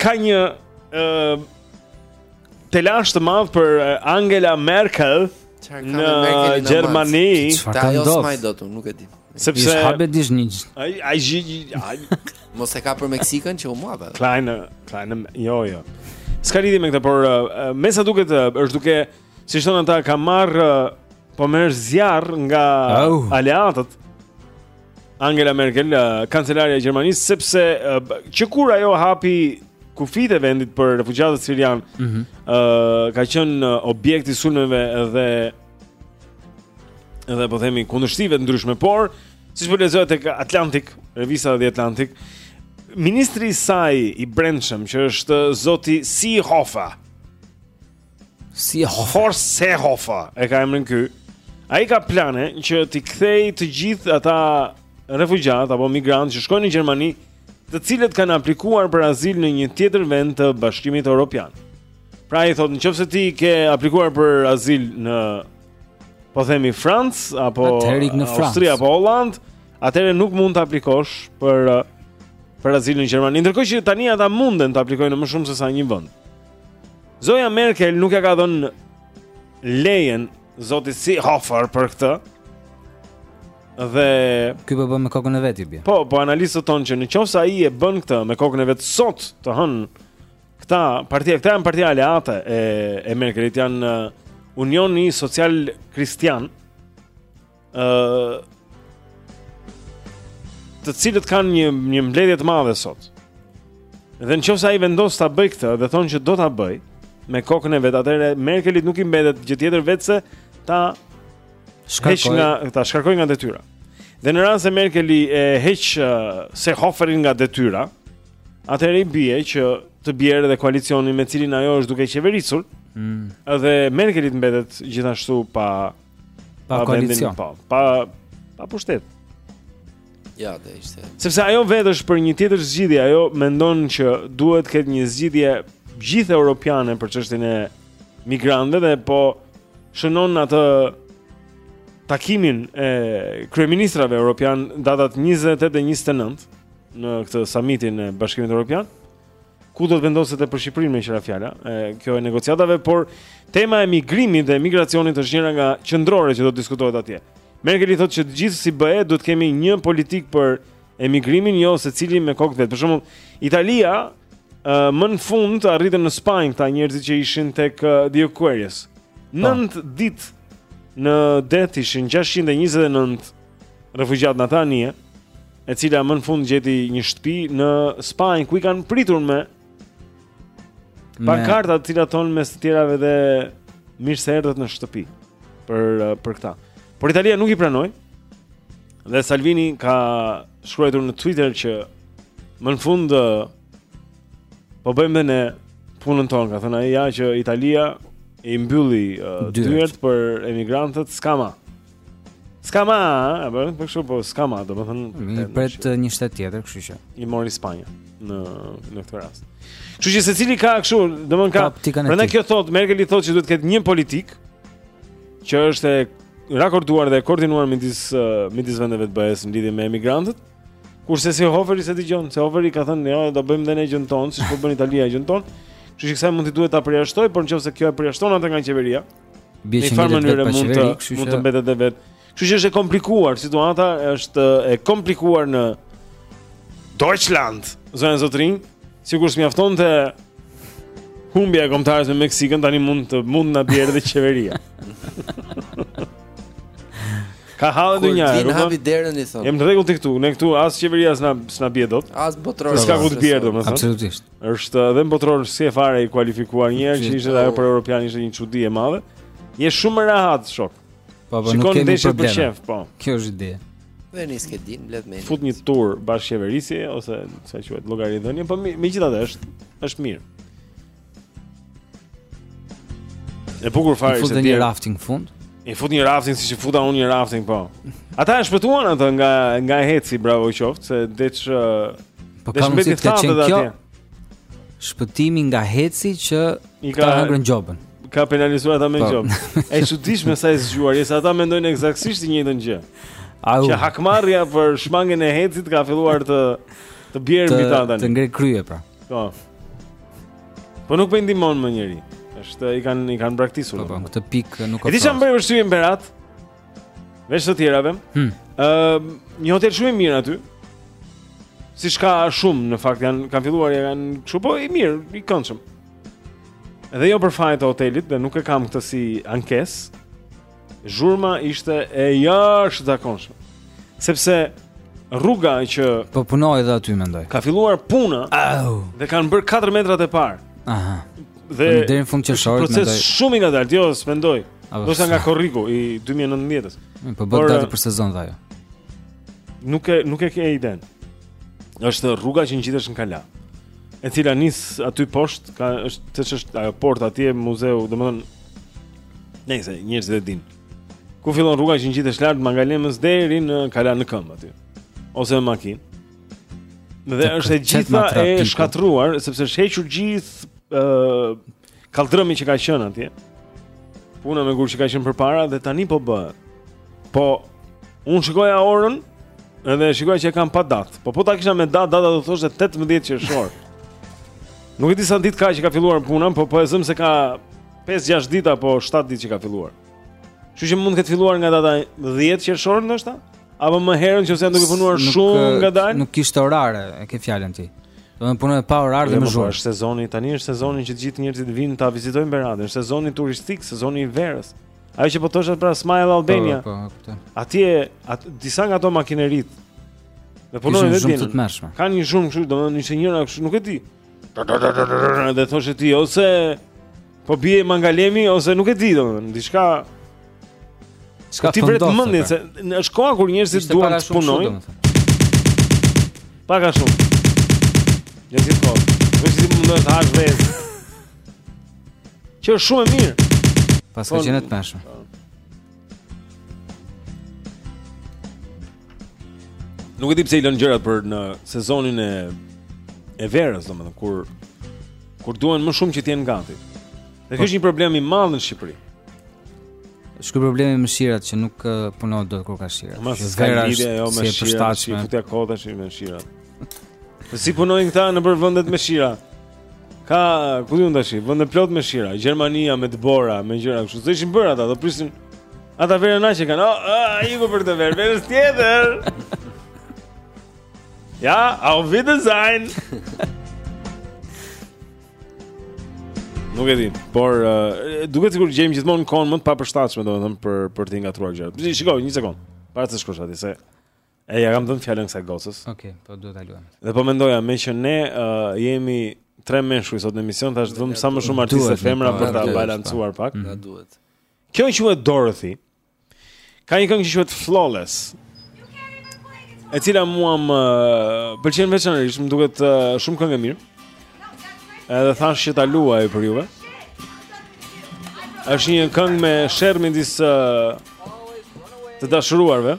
ka një ë uh, telash të madh për Angela Merkel në Gjermani. Çfarë ka ndodhur? Ajo do të, nuk e di. Sepse është habet dish një. Ai ai ji ai mos e ka për Meksikën që humbi pa. Klein, Klein, jo jo. S'ka lidhje me këtë, por uh, me sa duket uh, është duke Siç thonë ata, ka marrë, po merr zjarr nga oh. aleatët. Angela Merkel, uh, kancelarja e Gjermanisë, sepse uh, që kur ajo hapi kufijtë e vendit për refugjatët sirianë, ëh, mm -hmm. uh, ka qenë uh, objekt i sulmeve dhe edhe po themi kundërshtive të ndryshme, por siç po lexoj tek Atlantic, revista The Atlantic, ministri i saj i brendshëm që është zoti Seehofer, Si, Horst Seehofer e ka emrin ky. Ai ka plane që t'i kthejë të gjithë ata refugjatë apo migrantë që shkojnë në Gjermani, të cilët kanë aplikuar për azil në një tjetër vend të Bashkimit Europian. Pra i thotë, në qoftë se ti ke aplikuar për azil në po themi Francë apo Austria apo Holandë, atëherë nuk mund të aplikosh për për azil në Gjermani. Ndërkohë që tani ata munden të aplikojnë në më shumë sesa një vend. Zonja Merkel nuk ia ka dhënë lejen zotit Seehofer për këtë. Dhe ky po bën me kokën e vet i bie. Po, po analistët thonë që në qoftë se ai e bën këtë me kokën e vet sot të hënë këta partia, këta janë partia aleate e e Merkelit janë uh, Unioni Social Kristian. ë uh, të cilët kanë një një mbledhje të madhe sot. Dhe në qoftë se ai vendos ta bëjë këtë dhe thonë që do ta bëjë me kokën e vet, atëherë Merkelit nuk i mbetet gjë tjetër veçse ta shkarkojë nga, ta shkarkojë nga detyra. Dhe në rast se Merkeli e heq uh, Seehoferin nga detyra, atëherë i bie që të bjerë dhe koalicioni me cilin ajo është duke qeverisur. Mm. Dhe Merkeli mbetet gjithashtu pa pa koalicion. Po, pa pa pushtet. Ja, dhe ishte. Sepse ajo vetë është për një tjetër zgjidhje, ajo mendon që duhet të ketë një zgjidhje gjithëeuropiane për çështjen e migrantëve dhe po shënon atë takimin e kryeministrave europianë datat 28 dhe 29 në këtë samitin e Bashkimit Europian. ku do të vendoset edhe për Shqipërinë meqë ra fjala, e, kjo e negociatave, por tema e migrimit dhe migracionit është njëra nga qendrore që do të diskutohet atje. Merkeli thotë që të gjithë si BE duhet të kemi një politikë për emigrimin, jo secili me kokët vet. Për shembull, Italia e, më në fund arritën në Spanjë këta njerëzit që ishin tek e, The Aquarius. 9 ditë në det ishin 629 refugjat në atë anije, e cila më në fund gjeti një shtëpi në Spanjë ku i kanë pritur me pankarta të cilat thonë mes të tjerave dhe mirë se erdhët në shtëpi për për këtë. Por Italia nuk i pranoi. Dhe Salvini ka shkruar në Twitter që më në fund po bëjmë dhe ne punën tonë, ka thënë ai ja që Italia i mbylli uh, dyert për emigrantët, s'ka ma. S'ka ma, apo po kështu po s'ka ma, domethënë mm, pret një shtet tjetër, kështu që i mori Spanja në në këtë rast. Kështu që secili ka kështu, domethënë ka. Prandaj kjo thotë Merkel i thotë që duhet të ketë një politikë që është e rakorduar dhe e koordinuar midis midis vendeve të BE-s në lidhje me emigrantët. Kurse Seehoferi s'e dëgjon, Seehoferi ka thënë, "Jo, do bëjmë dhe ne gjënë tonë, siç po bën Italia gjënë tonë." Kështu që kësaj mund t'i duhet ta përjashtojë, por nëse kjo e përjashton atë nga qeveria, Bie që ngjelet vetë pa qeveri, kështu që... Mund të mbetet dhe vetë. Kështu që është e komplikuar, situata është e komplikuar në Deutschland, zonja zotërinj, sikur s'mjaftonte humbja e kombëtares me Meksikën, tani mund të mund na bjerë dhe qeveria. Ka hallë në një rrugë. Hapi derën i thonë. Jemi në rregull ti këtu, ne këtu as qeveria s'na s'na bie dot. As botëror. S'ka ku të bjerë domethënë. Absolutisht. Është edhe në botëror s'je fare i kualifikuar një herë që ishte ajo për europian ishte një çudi e madhe. Je shumë më rehat shok. Po po nuk kemi problem. Për qejf, po. Kjo është ide. Dhe nis ke din mbledh me. Fut një tur bashkëqeverisje ose ça quhet llogaridhënie, po megjithatë është është mirë. E bukur fare ishte. Fut një rafting në fund. I fut një rafting siç i futa unë një rafting po. Ata e shpëtuan atë nga nga Heci, bravo u qoftë, se deç uh, po ka mundësi të ketë qenë kjo. Shpëtimi nga Heci që e hëngrën gjobën. Ka penalizuar ata me po. gjobën. E çuditshme sa e zgjuar je, se ata mendojnë eksaktësisht të njëjtën gjë. Au. Që hakmarrja për shmangën e Hecit ka filluar të të bjerë mbi ta tani. Të ngre krye pra. Po. Po nuk po i ndihmon më njeri. Është i kanë i kanë braktisur. Po, po këtë pikë nuk ka. E di ç'më bëri përshtypje në Berat. Veç të tjerave. Ëh, hmm. uh, një hotel shumë i mirë aty. Siç ka shumë në fakt janë kanë filluar ja kanë kështu po i mirë, i këndshëm. Dhe jo për faj të hotelit, dhe nuk e kam këtë si ankesë. Zhurma ishte e jashtëzakonshme Sepse rruga që Po punohet edhe aty mendoj Ka filluar puna oh. Dhe kanë bërë 4 metrat e parë Aha Dhe po, Deri në fund qershori Proces mendoj. shumë i ngadaltë Jo, s'mendoj Do ishte nga korriku i 2019 mm, Po bërë gati për sezon dhe ajo Nuk e, nuk e ke idenë është rruga që ngjitesh në kala E cila nis aty poshtë ka është se ç'është ajo porta atje muzeu, domethënë Nëse njerëzit e dinë. Ku fillon rruga që ngjitesh lart Mangalemës deri në Kala në këmbë aty. Ose me makinë. Dhe është e gjitha e shkatruar sepse është hequr gjithë ë uh, kaldrëmi që ka qenë atje. Puna me gurë që ka qenë përpara dhe tani po bëhet. Po unë shikoja orën edhe shikoja që e kam pa datë. Po po ta kisha me datë, data do të thoshte 18 qershor. Nuk e di sa ditë ka që ka filluar puna, po po e zëm se ka 5-6 ditë apo 7 ditë që ka filluar. Kështu që mund të ketë filluar nga data 10 qershor ndoshta, apo më herën nëse janë duke punuar shumë ngadalë. Nuk kishte orare, e ke fjalën ti. Domethënë puna pa orar dhe jo, më zhurmë. Është sezoni, tani është sezoni që të gjithë njerëzit vinë ta vizitojnë Beratin, është sezoni turistik, sezoni i verës. Ajo që po thoshat pra Smile Albania. Po, po, po, po. Atje, at, disa nga ato makineritë Më punojnë dhe djenë Kanë një zhurmë kështu, domethënë ishte njëra kështu, nuk e di Dhe thoshe ti ose po bie mangalemi ose nuk e di domethënë diçka S'ka po ti vret mendin se është koha kur njerëzit duan të punojnë. Paga shumë. Ne si po. Nuk si mund të hash vesh. Që është shumë e mirë. Paska qenë të tmerrshme. Nuk e di pse i lënë gjërat për në sezonin e e verës, domethënë kur kur duhen më shumë që të jenë gati. Dhe kjo është një problem i madh në Shqipëri. Është ky problemi me shirat që nuk punon dot kur ka shira. Mos s'ka lidhje ajo me shirat, si e përshtatshme. Futja kota si me shirat. Si punojnë këta nëpër vendet me shira Ka, ku di unë tashi, vendet plot me shira Gjermania me dëbora, me gjëra kështu Si ishin bërë ata, do prisin Ata verën që kanë, oh, oh, iku për të verë, verës tjetër Ja, au vi design Nuk e di, por uh, duket sikur gjejmë gjithmonë kohën më të papërshtatshme domethënë për për t'i ngatërruar gjërat. Shiko një sekond. Para se shkosh aty se E ja kam dhënë fjalën kësaj gocës. Okej, okay, po duhet ta luajmë. Dhe po mendoja meqë ne uh, jemi tre meshkuj sot në emision, tash vetëm sa më shumë artiste femra për ta balancuar pak. Na duhet. Kjo quhet Dorothy. Ka një këngë që quhet Flawless. E cila mua më pëlqen veçanërisht, më duket shumë këngë e mirë. Edhe thashë që ta luaj për juve. Është një këngë me sherr midis të dashuruarve.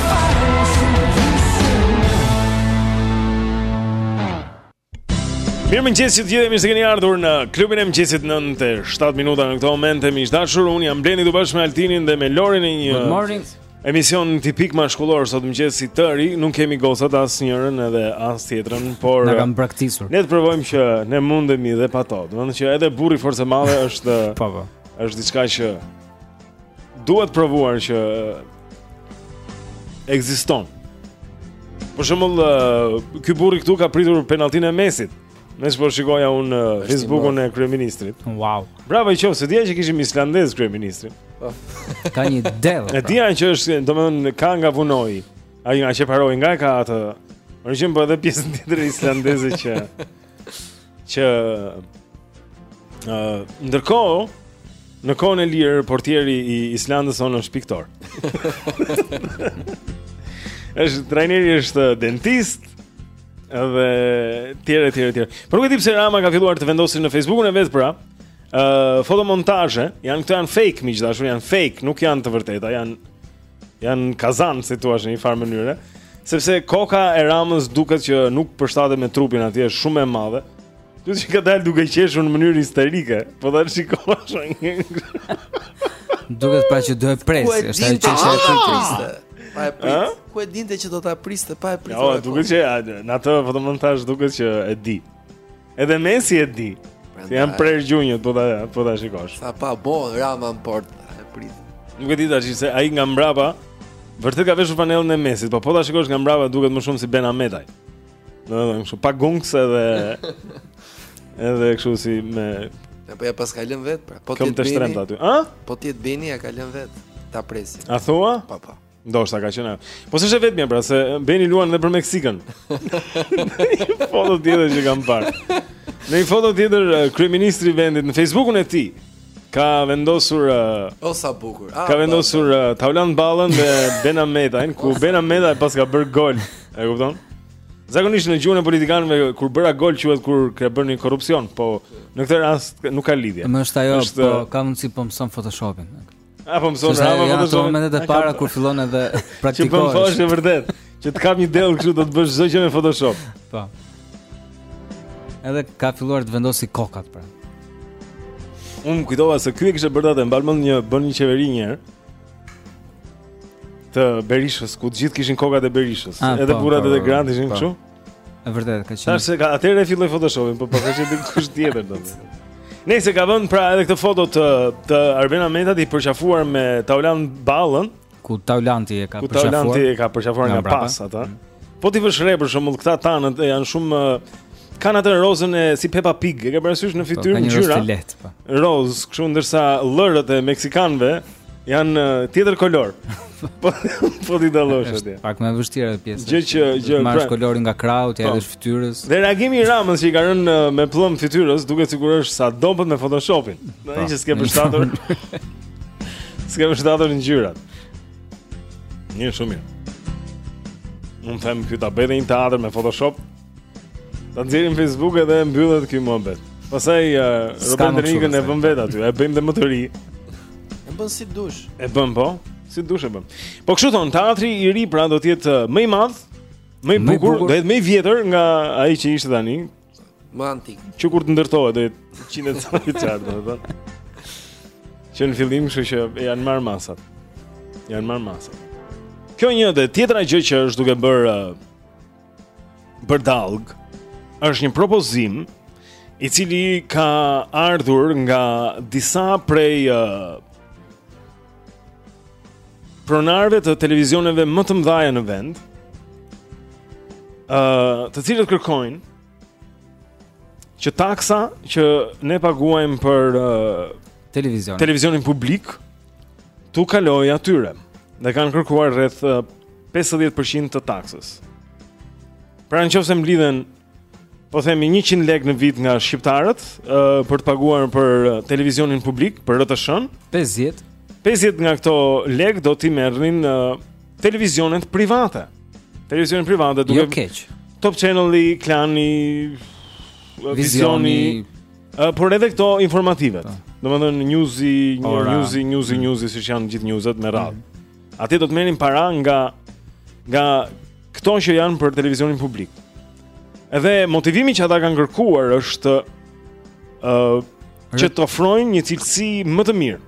Mirëmëngjes të gjithëve, mirë se keni ardhur në klubin e mëngjesit 9 e 7 minuta në këto momente miq të dashur unë jam Blendi së bashku me Altinin dhe me Lorin e një emision tipik mashkullor sot mëngjesi i tëri Nuk kemi gocat as njërën edhe as tjetrën por, Ne kemi praktisur Ne të provojmë që ne mundemi dhe pa to Domethënë që edhe burri forcë e madhe është pa, po, pa. Po. është diçka që Duhet provuar që ekziston. Për shembull, ky burri këtu ka pritur penalltinë e Messit. Meqë po shikoja unë Facebookun e kryeministrit. Wow. Bravo i qoftë, s'e dija që kishim islandez kryeministrin. Po. Ka një dell. E dija që është, domethënë ka nga Vunoi. Ai nga Qeparoi nga e ka atë. Domethënë po edhe pjesën tjetër islandeze që që ë uh, ndërkohë në kohën e lirë portieri i Islandës thonë është piktor. Është trajneri është dentist dhe tjerë e tjerë e tjerë. Por nuk e di pse Rama ka filluar të vendosi në Facebookun e vet pra. Ë uh, fotomontazhe, janë këto janë fake miq të dashur, janë fake, nuk janë të vërteta, janë Janë kazan, si të thuash një farë mënyre Sepse koka e Ramës duket që nuk përshtatet me trupin atje shumë e madhe Duket që ka dalë duke qeshur në mënyrë histerike Po ta shikosh Duket pra që do e presi, Ku e është ajo dinte që qeshja do e ta trupin. priste? Pa e prit. Ë? Ku e dinte që do ta priste? Pa e prit. Jo, duket që a, në atë fotomontazh duket që e di. Edhe Messi e di. Se i janë prerë gjunjët, po ta, po ta shikosh. Sa pa, bo, Rama në portë, e prit. Nuk e di tash se ai nga mbrapa, vërtet ka veshur fanellën e Messit, po po ta shikosh nga mbrapa duket më shumë si Ben Ahmetaj. Domethënë kështu, pak gungës edhe, edhe kështu si me... Ja, po ia paska lënë vetë, pra. Po të jetë Beni, aty. A? po të jetë Beni, ia ka lënë vetë, ta presi. A thua? Pa, po, pa. Po. Ndoshta ka qenë. Po s'është vetëm pra se Beni luan edhe për Meksikën. Një foto tjetër që kam parë. Në një foto tjetër kryeministri i vendit në Facebookun e tij ka vendosur uh, sa bukur. Ah, ka vendosur uh, Taulant Ballën dhe Ben Ahmetajn, ku Ben Ahmetaj paska bërë gol. E kupton? Zakonisht në gjuhën e politikanëve kur bëra gol quhet kur ka bërë një korrupsion, po në këtë rast nuk ka lidhje. Më është ajo, është, po ka mundësi po mëson Photoshopin. A po mëson Rama Photoshopin. Momentet e para kur fillon edhe praktikosh. Që bën faj vërtet. Që të kap një dell kështu do të bësh çdo gjë me Photoshop. Po. Edhe ka filluar të vendosi kokat pra. Unë kujtova se ky e kishte bërë atë, mbaj mend një bënë një qeveri një herë. Të Berishës, ku të gjithë kishin kokat e Berishës. Ah, edhe po, burrat po, edhe po, gratë ishin kështu. E vërtet ka qenë. Tash ka atëherë filloi Photoshopin, po po ka qenë dikush tjetër donë. Nëse ka vënë pra edhe këtë foto të të Arben Ahmetaj i përqafuar me Taulant Ballën, ku Taulanti e ka përqafuar. Ku Taulanti e ka përqafuar nga, nga pas atë. Mm. Po t'i vësh re për shembull këta tanët janë shumë kanë atë rozën e si Peppa Pig, e ke parasysh në po, fytyrë ngjyra. Po, kanë rozë të lehtë, po. Rozë, kështu ndërsa lërët e meksikanëve Janë tjetër kolor. Po po t'i dallosh atje. Pak më e vështirë atë pjesë. Gjë që gjë pra- marrësh kolorin nga krahu, t'i po. hedhësh fytyrës. Dhe reagimi i Ramës që i ka rënë me pëllëmbë fytyrës, duket sikur është sa dobët me Photoshopin. Do të thotë s'ke përshtatur. S'ke përshtatur ngjyrat. Një shumë mirë. Unë them këtu ta bëj një teatër me Photoshop. Ta nxjerrim Facebook edhe mbyllet ky muhabet. Pastaj uh, Robert De Niro e vëmë vetë aty, e bëjmë dhe më të ri. E bën si dush. E bën po, si dush e bën. Po kështu thonë, teatri i ri pra do të jetë uh, më i madh, më i bukur, do të jetë më i vjetër nga ai që ishte tani. Më antik. Që kur të ndërtohet do jetë 100 e sa vjeç, domethënë. Që në fillim kështu që janë marrë masat. Janë marrë masat. Kjo një dhe tjetra gjë që është duke bërë uh, Vërdallë është një propozim i cili ka ardhur nga disa prej uh, pronarëve të televizioneve më të mëdha në vend, ë, uh, të cilët kërkojnë që taksa që ne paguajmë për uh, televizion, televizionin publik, t'u kalojë atyre dhe kanë kërkuar rreth 50% të taksës. Pra në qofë se mblidhen po themi 100 lekë në vit nga shqiptarët uh, për të paguar për televizionin publik, për RTSH-në 50 50 nga këto lekë do t'i merrnin uh, televizionet private Televizionet private duke... Jo keq Top Channel-i, Klani, Vizioni, Vizioni Uh, por edhe këto informativet. Po. Domethënë Newsi, njuzi, Newsi, Newsi siç janë gjithë njuzet me radhë. Mm. Atje do të merrin para nga nga këto që janë për televizionin publik. Edhe motivimi që ata kanë kërkuar është ë uh, që të ofrojnë një cilësi më të mirë.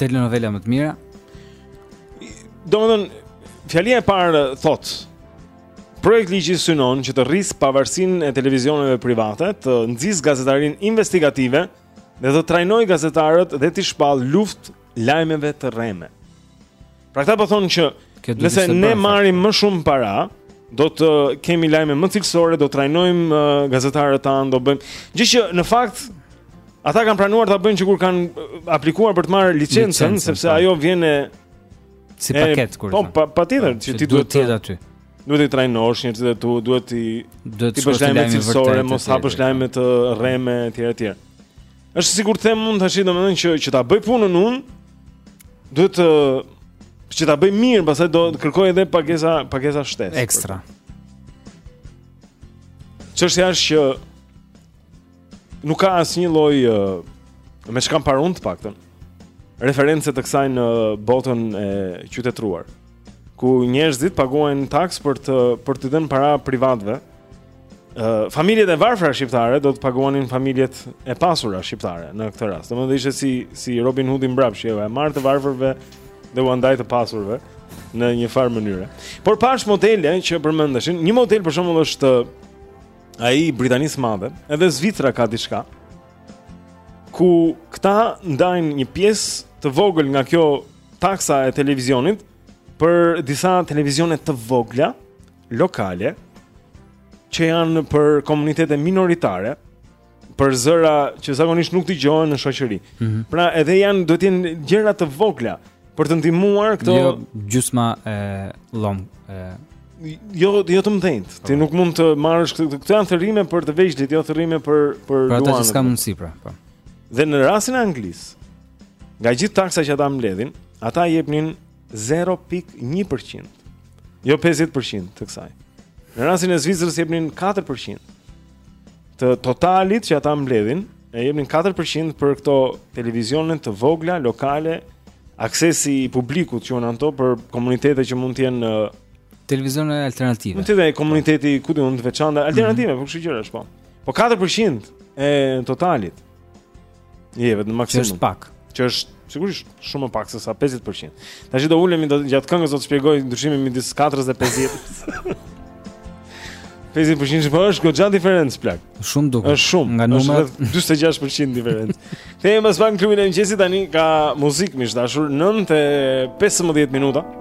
Telenovela më të mira. Domethënë fjalia e parë thotë Projektligji synon që të rrisë pavarësinë e televizioneve private, të nxisë gazetarinë investigative dhe të trajnojë gazetarët dhe t'i shpallë luftë lajmeve të rreme. Pra këta po thonë që nëse ne marrim më shumë para, do të kemi lajme më cilësore, do të trajnojmë uh, gazetarët tanë, do bëjmë gjë që në fakt ata kanë pranuar ta bëjnë që kur kanë uh, aplikuar për të marrë licencën, sepse po. ajo vjen e Si paketë kur. Po, pa, patjetër, po, që ti duhet të jesh aty. Duhet të trajnosh njerëzit e tu, duhet të duhet të bësh lajme cilësore, mos hapësh lajme të rreme etj etj. Është sikur të them unë tashi domethënë që që ta bëj punën unë, duhet të që ta bëj mirë, pastaj do të kërkoj edhe pagesa pagesa shtesë. Ekstra. Çështja është që nuk ka asnjë lloj uh, me ç'kam parë unë të paktën referencë të kësaj në botën e qytetëruar ku njerëzit paguajnë taksë për të për t'i dhënë para privatëve. Ë uh, familjet e varfra shqiptare do të paguanin familjet e pasura shqiptare në këtë rast. Domethënë ishte si si Robin Hood i mbrapsht, i marr të varfërve dhe ua ndaj të pasurve në një farë mënyre. Por pashë modele që përmendeshin, një model për shembull është ai i Britanisë së Madhe, edhe Zvicra ka diçka. Ku këta ndajnë një pjesë të vogël nga kjo taksa e televizionit për disa televizione të vogla lokale që janë për komunitete minoritare. për zëra që zakonisht nuk dëgjohen në shoqëri. Mm -hmm. Pra edhe janë duhet të jenë gjëra të vogla për të ndihmuar këto jo gjysma e llokmës e jo jo të mëdhenjtë. Po. Ti nuk mund të marrësh këto këto janë thërrime për të vegjlit, jo thërrime për për luanët. Pra ata që s'kanë mundësi pra. Po. Dhe në rastin e Anglisë, nga gjithë taksa që ata mbledhin, ata jepnin 0.1%. Jo 50% të kësaj. Në rastin e Zvicrës jepnin 4%. të totalit që ata mbledhin, e jepnin 4% për këto televizione të vogla lokale, aksesi i publikut quhen ato për komunitete që mund të jenë televizione alternative. Mund të jetë komuniteti ku di unë të veçanta alternative, mm -hmm. po kështu gjërash po. Po 4% e totalit. Jo vetëm maksimum. Është pak. Që është sigurisht shumë më pak se sa 50%. Tashi do ulemi do gjatë këngës do të shpjegoj ndryshimin midis 4 dhe 50. 50% po është goxha diferencë plak. Shumë duket. Është shumë. Nga numri, 46% diferencë. Kthehemi pas pak në klubin e mëngjesit tani ka muzikë miq të dashur 9:15 minuta.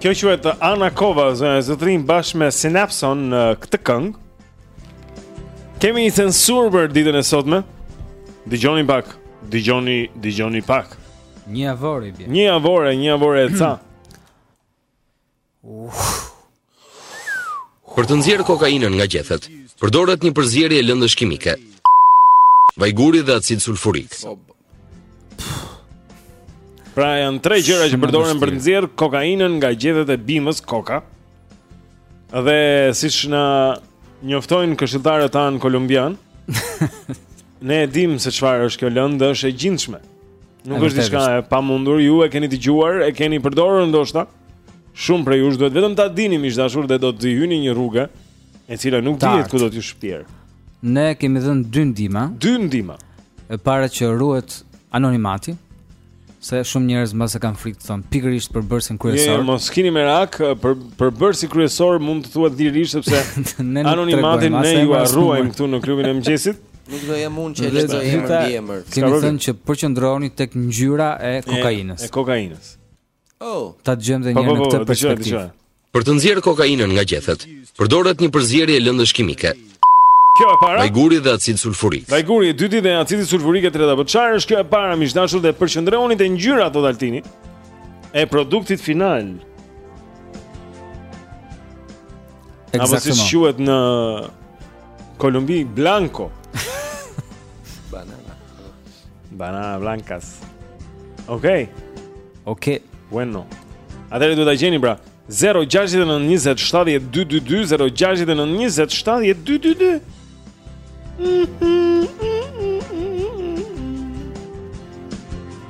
Kjo quhet Ana Kova, zonja zotërinj bashkë me Synapson në këtë këngë. Kemi një censur për ditën e sotme. Dëgjoni pak, dëgjoni, dëgjoni pak. Një javor i bie. Një javor e një javor e ca. Për të nxjerrë kokainën nga gjethet, përdoret një përzierje lëndësh kimike. Vajguri dhe acid sulfurik. Pra janë tre gjëra që përdoren për të nxjerrë kokainën nga gjethet e bimës koka. Dhe siç na njoftojnë këshilltarët tanë kolumbianë, Ne e dimë se çfarë është kjo lëndë, është e gjindshme. Nuk është diçka e pamundur. Ju e keni dëgjuar, e keni përdorur ndoshta. Shumë prej jush duhet vetëm ta dini miq të dashur dhe do t'i hyni një rruge e cila nuk dihet ku do t'ju shpjerë. Ne kemi dhënë dy ndihma. Dy ndihma. E para që ruhet anonimati. Se shumë njerëz mbase kanë frikë të thonë pikërisht përbërësin kryesor. Jo, jo mos keni merak, për përbërësin kryesor mund të thoni lirisht sepse anonimatin ne jua ruajmë këtu në klubin e mëngjesit. Nuk do jem unë që lexoj emër mbiemër. Kemi thënë që përqendrohuni tek ngjyra e kokainës. E kokainës. Oh, ta dëgjojmë edhe një herë në këtë perspektivë. Për të nxjerrë kokainën nga gjethet, përdoret një përzierje lëndësh kimike. Kjo e para. Vajguri dhe acid sulfurik. Vajguri i dytë dhe acidi sulfurik e treta. Po çfarë është kjo e para miq të dashur dhe përqendrohuni te ngjyra, thotë Altini, e produktit final. Apo si quhet në Kolumbi Blanco. Banana Blancas. Okej. Okay. Okej. Okay. Bueno. Atëherë duhet ta gjeni pra. 0692070222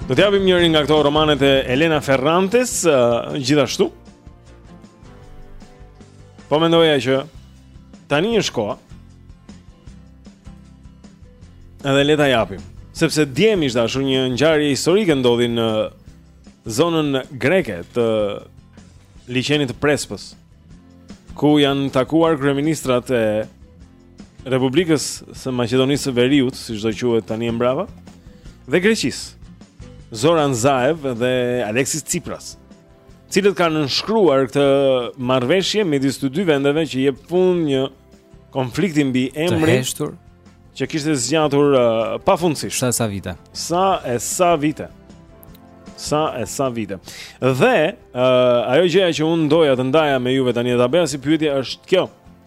Do të japim njërin nga këto romanet e Elena Ferrantes, uh, gjithashtu. Po mendoja që Tani është koha. Edhe le ta japim, sepse dje miq të dashur një ngjarje historike ndodhi në zonën greke të liqenit të Prespës, ku janë takuar kryeministrat e Republikës së Maqedonisë së Veriut, siç do quhet tani e mbrapa, dhe Greqisë. Zoran Zaev dhe Alexis Tsipras. cilët kanë nënshkruar këtë marrëveshje midis të dy vendeve që i jep fund një konflikti mbi emrin e heshtur që kishte zgjatur uh, pafundësisht. Sa sa vite? Sa e sa vite? Sa e sa vite? Dhe uh, ajo gjëja që unë doja të ndaja me juve tani ta bëja si pyetje është kjo.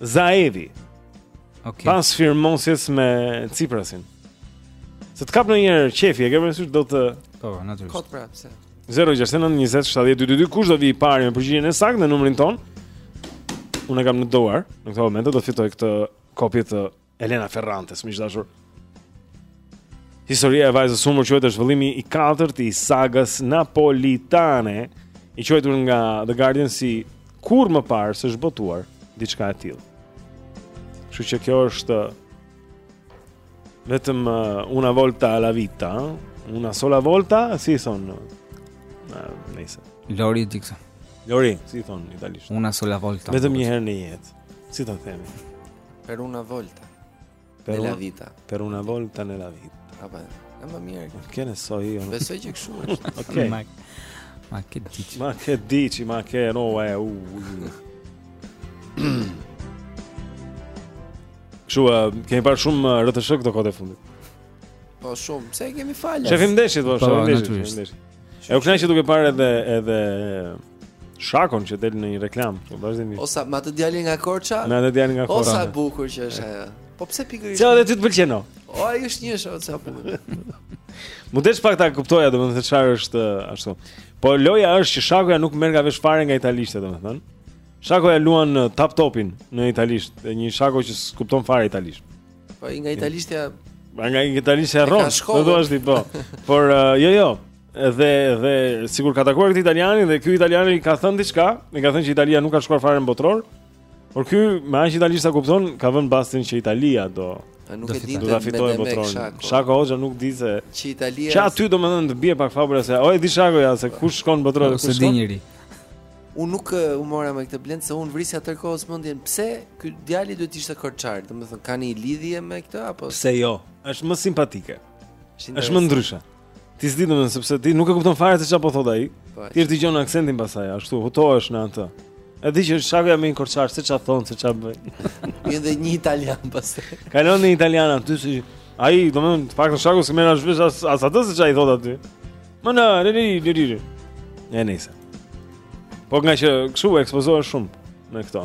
Zaevi. Okay. Pas firmosjes me Ciprasin. Se të kap ndonjëherë qejfi, e ke përmesysh do të... Po, natyrisht. Kot pra, pse? 069-2722, kush do vijë i pari me përgjigjen e saktë në numrin tonë? Unë e kam në duar, në këto momente do të fitojë këtë kopje të Elena Ferrantes, miq dashur. Historia e vajzës së humbur quhet është vëllimi i katërt i sagës napolitane, i quajtur nga The Guardian si kur më parë s'është botuar diçka e tillë. Kështu që kjo është vetëm uh, una volta alla vita, una sola volta, si thon. Uh, nejse Lori Dixon. Lori, si thon italisht. Una sola volta. Vetëm një herë në jetë. si ta themi. Per una volta. Per una vita. Per una volta nella vita. Ah beh. Në më mirë. Che ne so io. Besoj që kshu është. Okej. Ma ma che dici. Ma che dici, ma che no e u. Kshu, kemi parë shumë RTSH këto kohët e fundit. Po shumë, pse kemi parë? Shofim ndeshjet, po, po shofim ndeshjet. E u kënaqë duke parë edhe edhe Shakon që del në një reklamë, po vazhdimisht. O sa me atë djalin nga Korça? Me atë djalin nga Korça. O sa e bukur që është ajo. Po pse pikërisht? Çfarë dhe ty të pëlqen? O ai është një shoqë sa punë. M'u desh pak ta kuptoja domethënë se çfarë është ashtu. Po loja është që Shakoja nuk merr vesh fare nga italishtja domethënë. Shakoja luan tapë topin në italisht, një Shako që s'kupton fare italisht. Po ai nga italishtja Ma nga italishtja rron. Do thua ti po. Por jo jo, Dhe dhe sikur ka takuar këtë italianin dhe ky italiani ka thënë diçka, i ka thënë që Italia nuk ka shkuar fare në botëror. Por ky me aq italisht sa kupton, ka vënë bastin që Italia do A nuk e di do ta fitojë botërorin. Shako Hoxha nuk di se Italia. Ça aty domethënë të bie pak fabula se e di Shakoja se kush shkon në botëror kush s'shkon. Njëri. Unë nuk u mora me këtë blend se unë vrisja tërë kohës mendjen. Pse ky djali duhet të ishte korçar? Domethënë ka ndonjë lidhje me këtë apo? Pse jo? Është më simpatike. Është më ndryshe. Ti s'di domethënë sepse ti nuk e kupton fare se çfarë po thotë ai. Po, ti dëgjon aksentin pasaj, ashtu hutohesh në atë. E di që Shakoja me korçar, se çfarë thon, se çfarë bëjnë. Vjen dhe një italian pasaj. Kalon një italian aty si ai domethënë të paktën Shako s'merr vesh as as atë se çfarë i thotë aty. Më na, ri ri ri ri. Ja nisa. Po nga që kështu ekspozohesh shumë me këto.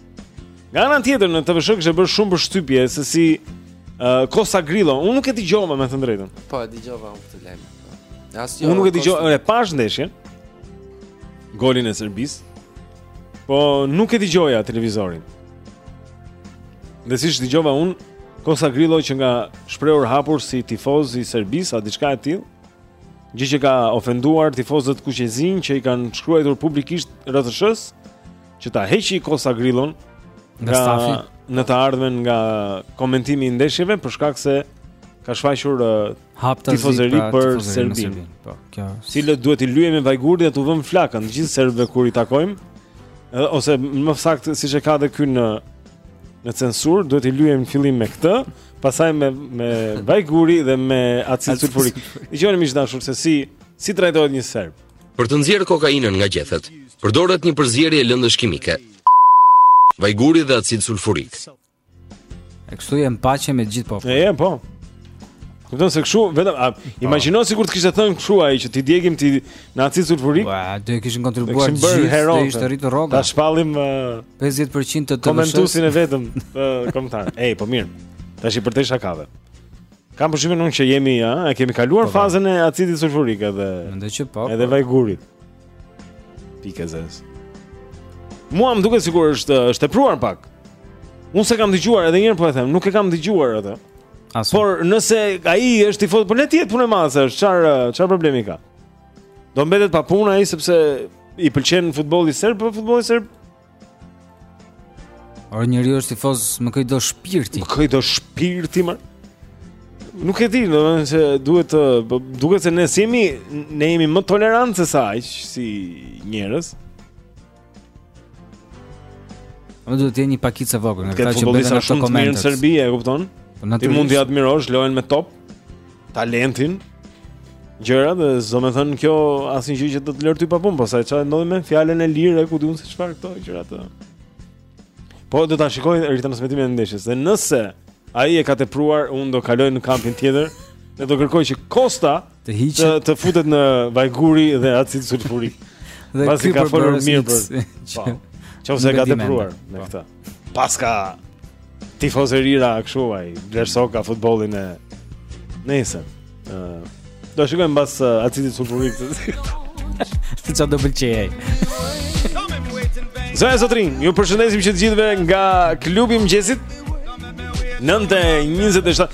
Nga ana tjetër në TVSH kishte bërë shumë përshtypje se si uh, Kosta Grillo, unë nuk e dëgjova them të drejtën. Po e dëgjova unë këtë lajm. As unë. Unë nuk e dëgjova, e pashë ndeshjen. Golin e Serbisë. Po nuk e dëgjoja televizorin. Dhe siç dëgjova unë, Kosta Grillo qenka shprehur hapur si tifoz i Serbisë, a diçka e tillë, gjë që ka ofenduar tifozët kuqezinj që i kanë shkruar publikisht RTSH që ta heqi Kosta Grillon nga stafi në të ardhmen nga komentimi i ndeshjeve për shkak se ka shfaqur uh, tifozëri pra, për Serbinë. Po, kjo. Si duhet t'i lyejmë me vajguri dhe t'u vëmë flakën gjithë serbëve kur i takojmë. Edhe ose më saktë siç e ka dhe ky në në censurë, duhet t'i lyejmë fillim me këtë, pastaj me me vajguri dhe me acid sulfurik. Dëgjoni miq të dashur se si si trajtohet një serb. Për të nxjerrë kokainën nga gjethet, përdoret një përzierje lëndësh kimike, vajguri dhe acid sulfurik. E kështu jam paqe me gjithë popullin. E jam po. Domethënë kështu, vetëm a, po. imagjino sikur të kishte thënë kështu ai që t'i djegim t'i në acid sulfurik. Po, do të kishin kontribuar të gjithë, do ishte rritur rroga. Ta shpallim uh, 50% të të komentusin e vetëm uh, komentar. Ej, po mirë. Tashi përtej shakave. Kam përshtypjen unë që jemi, ha, e kemi kaluar po, po. fazën e acidit sulfurik edhe. Mendoj që po. Edhe po. vajgurit. Pika e zezë. Mua më duket sikur është është tepruar pak. Unë s'e kam dëgjuar edhe një herë po e them, nuk e kam dëgjuar atë. Asu. Por nëse ai është tifoz, po le të jetë punë e madhe, është çfarë çfarë problemi ka? Do mbetet pa punë ai sepse i pëlqen futbolli serb, po futbolli serb Ore njeriu është tifoz me kë i do shpirti. Me kë i do shpirti më. Nuk e di, domethënë se duhet të po, duket se ne jemi ne jemi më tolerantë se sa aq si njerëz. Mund të jenë një pakicë vogël, që bëjnë ato komente në Serbi, e kupton? Po, Ti mund t'i admirosh lojën me top. talentin gjëra dhe s'do të thotë kjo asnjë gjë që do të lërë ty pa punë, po ça ndodhi me fjalën e lirë ku di unë se çfarë këto gjërat. Po do ta shikoj ritransmetimin e ndeshjes dhe nëse ai e ka tepruar, unë do kaloj në kampin tjetër dhe do kërkoj që Kosta të hiqet të, të futet në vajguri dhe acid sulfurik. Dhe pasi ka folur mirë për. Po. Çfarë ka tepruar me po. këtë? paska tifozërira kështu ai, vlerësoka futbollin e nesër. Ë, do të shikojmë mbas uh, acidit sulfurik të zgjidhur. Ti çfarë do pëlqejë? Zonja zotërinj, ju përshëndesim që të gjithëve nga klubi i mëngjesit. 9:27.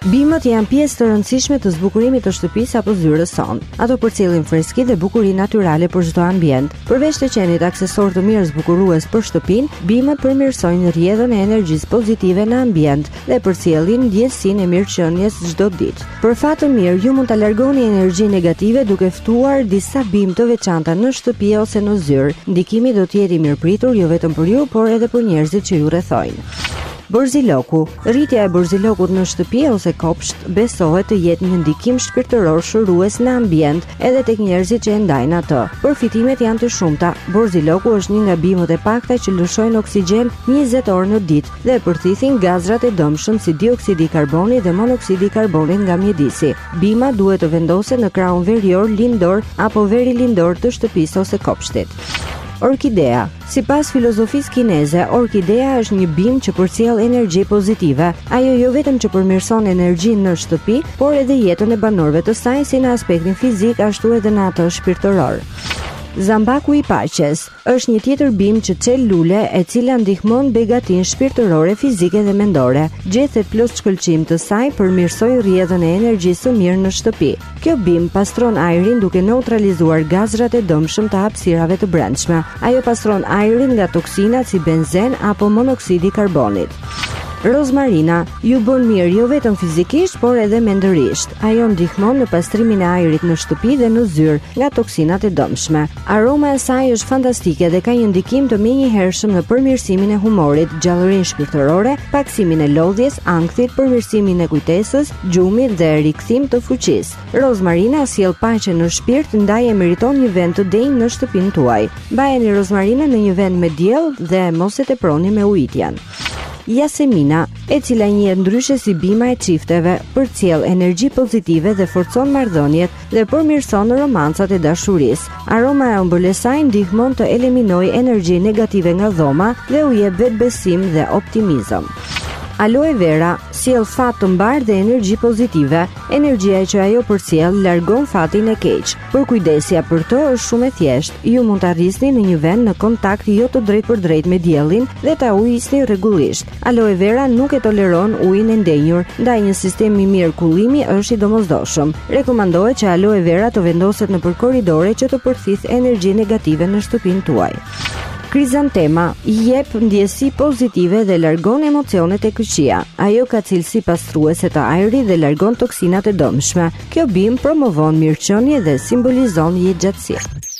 Bimët janë pjesë të rëndësishme të zbukurimit të shtëpisë apo zyrës sonë. Ato përcjellin freski dhe bukuri natyrale për çdo ambient. Përveç të qenit aksesor të mirë zbukurues për shtëpinë, bimët përmirësojnë rrjedhën e energjisë pozitive në ambient dhe përcjellin ndjesinë e mirëqenies çdo ditë. Për fat të mirë, ju mund ta largoni energjinë negative duke ftuar disa bimë të veçanta në shtëpi ose në zyrë. Ndikimi do të jetë i mirëpritur jo vetëm për ju, por edhe për njerëzit që ju rrethojnë. Borziloku, rritja e borzilokut në shtëpi ose kopsht besohet të jetë një ndikim shpirtëror shërues në ambient edhe tek njerëzit që e ndajnë atë. Përfitimet janë të shumta. Borziloku është një nga bimët e pakta që lëshojnë oksigjen 20 orë në ditë dhe përthithin gazrat e dëmshëm si dioksidi i karbonit dhe monoksidi i karbonit nga mjedisi. Bima duhet të vendoset në krahun verior, lindor apo verilindor të shtëpisë ose kopshtit. Orkidea Sipas filozofisë kineze, orkidea është një bimë që përcjell energji pozitive. Ajo jo vetëm që përmirëson energjinë në shtëpi, por edhe jetën e banorëve të saj si në aspektin fizik ashtu edhe në atë shpirtëror. Zambaku i paqes është një tjetër bimë që çel lule e cila ndihmon begatinë shpirtërore, fizike dhe mendore. Gjethet plot shkëlqim të saj përmirësojnë rrjedhën e energjisë së mirë në shtëpi. Kjo bimë pastron ajrin duke neutralizuar gazrat e dëmshëm të hapësirave të brendshme. Ajo pastron ajrin nga toksinat si benzen apo monoksidi i karbonit. Rozmarina ju bën mirë jo vetëm fizikisht, por edhe mendërisht. Ajo ndihmon në pastrimin e ajrit në shtëpi dhe në zyrë nga toksinat e dëmshme. Aroma e saj është fantastike dhe ka një ndikim të menjëhershëm në përmirësimin e humorit, gjallërinë shpirtërore, pakësimin e lodhjes, ankthit, përmirësimin e kujtesës, gjumit dhe rikthim të fuqisë. Rozmarina sjell paqe në shpirt, ndaj e meriton një vend të denjë në shtëpinë tuaj. Mbajeni rozmarinën në një vend me diell dhe mos e teproni me ujitjen. Jasemina, e cila njihet ndryshe si bima e çifteve, përcjell energji pozitive dhe forcon marrëdhëniet, dhe përmirëson romancat e dashurisë. Aroma e ëmbël e saj ndihmon të eliminojë energjinë negative nga dhoma dhe u jep vetëbesim dhe optimizëm. Aloe vera sjell fat të mbarë dhe energji pozitive. Energjia që ajo përcjell largon fatin e keq. Përkujdesja për të është shumë e thjeshtë. Ju mund ta rrisni në një vend në kontakt jo të drejtpërdrejtë me diellin dhe ta ujisni rregullisht. Aloe vera nuk e toleron ujin e ndenjur, ndaj një sistem i mirë kullimi është i domosdoshëm. Rekomandohet që aloe vera të vendoset nëpër korridore që të përthithë energji negative në shtëpinë tuaj. Krizantema jep ndjesi pozitive dhe largon emocionet e këqija. Ajo ka cilësi pastruese të ajrit dhe largon toksinat e dëmshme. Kjo bimë promovon mirëqenie dhe simbolizon jetëgjatësi.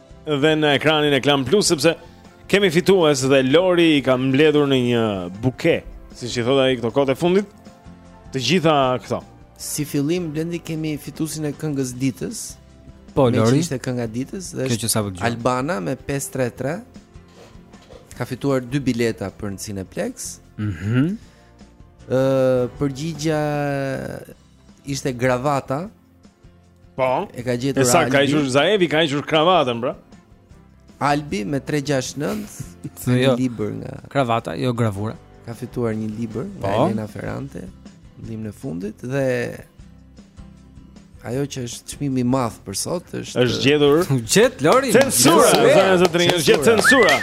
dhe në ekranin e Klan Plus sepse kemi fitues dhe Lori i ka mbledhur në një buke, siç i thotë ai këto kohët e fundit. Të gjitha këto. Si fillim Blendi kemi fituesin e këngës së ditës. Po Lori ishte kënga e ditës dhe është Albana me 533. Ka fituar dy bileta për në Cineplex. Mhm. Mm Ëh, uh, përgjigja ishte gravata. Po. E ka gjetur Albi. Ç'ka gjetur Zaevi, ka gjetur gravatën, pra. Albi me 369 një jo, libër nga kravata, jo gravura. Ka fituar një libër nga po. Elena Ferrante, në fund dhe ajo që është çmimi i madh për sot është është gjetur gjete Lori censura zonja zotërinj është gjet censura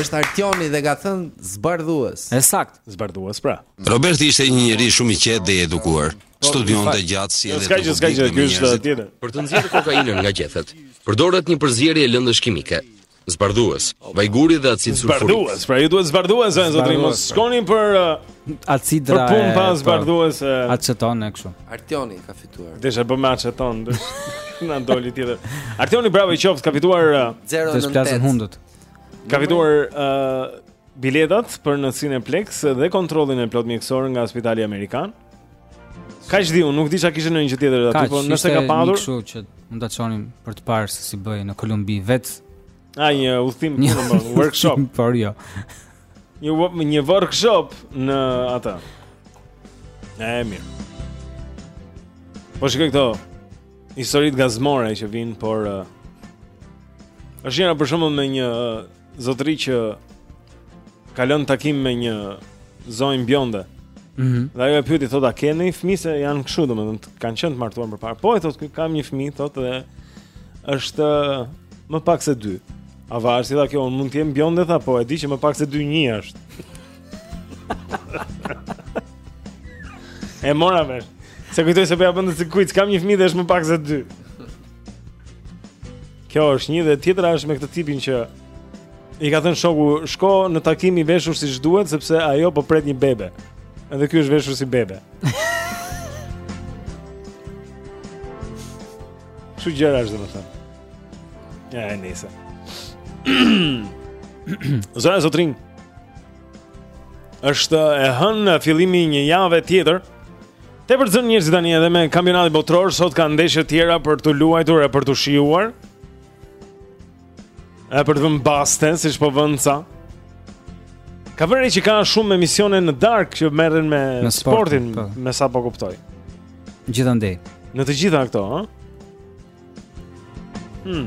është Artioni dhe ka thënë zbardhues e saktë zbardhues pra Roberti ishte një njeri shumë i qetë dhe i edukuar Studionte gjatë si edhe të lidhjet me njerëzit Për të nxjerrë kokainën nga gjethet Përdoret një përzierje lëndësh kimike Zbardhues, vajguri dhe acid sulfurik Zbardhues, pra ju duhet zbardhues e zotëri Mos shkoni për uh, acide Për punë pa zbardhues e Aceton e kështu Artioni ka fituar Deshëm të bëjmë aceton Na doli tjetër Artioni bravo i qoftë ka fituar 0-9 uh, Ka fituar uh, biletat për në Cineplex dhe kontrollin e plotë mjekësor nga Spitali Amerikan. Kaq di unë, nuk di a kishte ndonjë gjë tjetër dhe aty, po nëse ka pasur... Kaq ishte që mund ta çonim për të parë se si bëjnë në Kolumbi vetë... A, një udhëtim, një po, workshop. Por jo. Një, një workshop në ata. E, mirë. Po shikoj këto historit gazmore që vinë, por... Uh, është njëra për shembull me një... Uh, zotëri që ka lënë takim me një zonjë bjonde. Mhm. Mm dhe ajo e pyeti thotë, "A keni fëmijë se janë kështu domethënë, kanë qenë të martuar më parë?" Po e thotë, "Kam një fëmijë," thotë dhe është më pak se 2. A vërtet, tha kjo, unë mund të jem bjonde tha, po e di që më pak se 2 një është. e mora vesh. Se kujtoj se po ia bën dikujt, kam një fëmijë dhe është më pak se 2. Kjo është një dhe tjetra është me këtë tipin që i ka thënë shoku, shko në takim i veshur siç duhet sepse ajo po pret një bebe. Edhe ky është veshur si bebe. Kështu gjërash domethënë. Ja, e nisa. Zonja zotërinj. Është e hënë fillimi i një jave tjetër. Tepër të zënë njerëzit tani edhe me kampionatin botëror, sot ka ndeshje të tjera për t'u luajtur e për t'u shijuar. E për të vënë baste, siç po vënë ca. Kam vënë re që ka shumë emisione në darkë që merren me, me sportin, sportin po. me sa po kuptoj. Gjithandej. Në të gjitha këto, ha? Hm.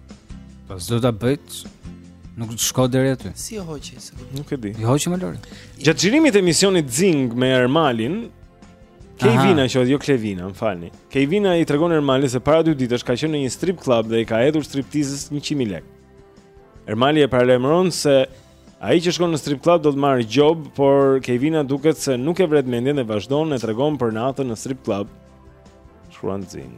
Po s'do ta bëjt. Nuk të shko deri aty. Si e hoqi? Nuk e di. I hoqi më Lori. Gjatë xhirimit të emisionit Zing me Ermalin, Kejvina që jo Klevina, më falni. Kejvina i tregon Ermalit se para dy ditësh ka qenë në një strip club dhe i ka hedhur striptistes 100000 lekë. Ermali e paralajmëron se ai që shkon në strip club do të marrë gjobë, por Kejvina duket se nuk e vret mendjen dhe vazhdon të tregon për natën në strip club. Shkruan Zing.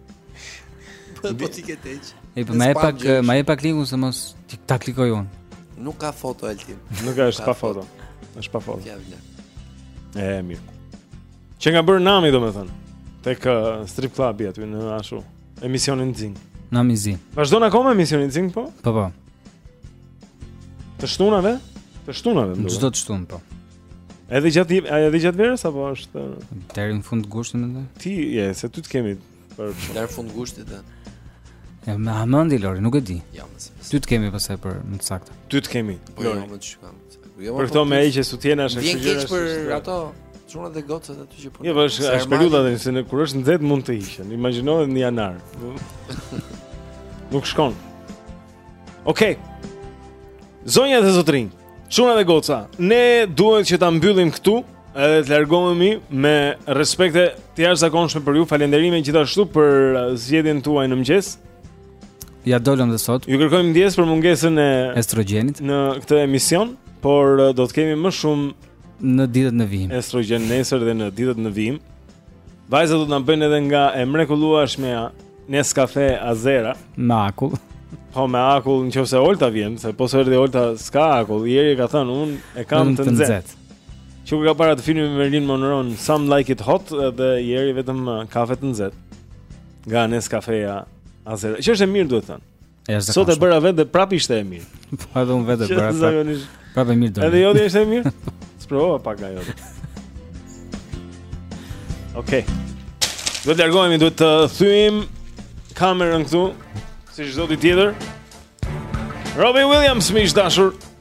Po po ti ke tej. E po ma jep pak ma jep pak linkun se mos ti ta klikoj unë. Nuk ka foto Altin. Nuk ka, është pa foto. Është pa foto. Ja vle. E mirë. Qenka bërë nami, do me thënë Tek uh, strip club-i aty në ashtu Emisionin Zing Nami zi Vazhdon akoma emisioni Zing, po? Po, po Të shtunave? Të shtunave, më duket Çdo të shtunë, po Edhe gjatë edhe gjatë verës apo është deri në fund gushtit mendoj. Ti je, se ty të kemi për deri në fund gushtit. Ja me hamendje Lori, nuk e di. Ja, më së. Ty të kemi pastaj për më të saktë. Ty të kemi. Po jo, më të shkam. Jo, për këto me ai që sutjena është kështu. Vjen keq për ato çunat e gocat aty që po. Jo, është është periudha tani se kur është nxehtë mund të ishin. Imagjinoje në janar. Nuk shkon. Okej. Zonja dhe zotrinj. Çuna dhe goca, ne duhet që ta mbyllim këtu edhe të largohemi me respekte të jashtëzakonshme për ju. Falënderime gjithashtu për uh, zgjedhjen tuaj në mëngjes. Ja dolëm dhe sot. Ju kërkojmë ndjesë për mungesën e estrogenit në këtë emision, por uh, do të kemi më shumë në ditët në vijim. Estrogen nesër dhe në ditët në vijim. Vajzat do të na bëjnë edhe nga e mrekullueshmja Nescafe Azera. Me akull. Po me akull në qoftë se Olta vjen, se po s'erdhi Olta s'ka akull. Ieri ka thënë unë e kam të nxehtë. Që kur ka parë atë filmin me Marilyn Monroe, Some Like It Hot dhe Ieri vetëm uh, kafe të nxehtë. Nga Nescafe Azera. Që është e mirë duhet thënë. Sot e bëra vetë dhe prapë ishte e mirë. Po edhe unë vetë e bëra. Prapë mirë do. Edhe joti ishte e mirë. Se provova pak nga joti. Okej. Do të largohemi, duhet të thyejmë kamerën këtu, si çdo ditë tjetër. Robbie Williams, miq të dashur.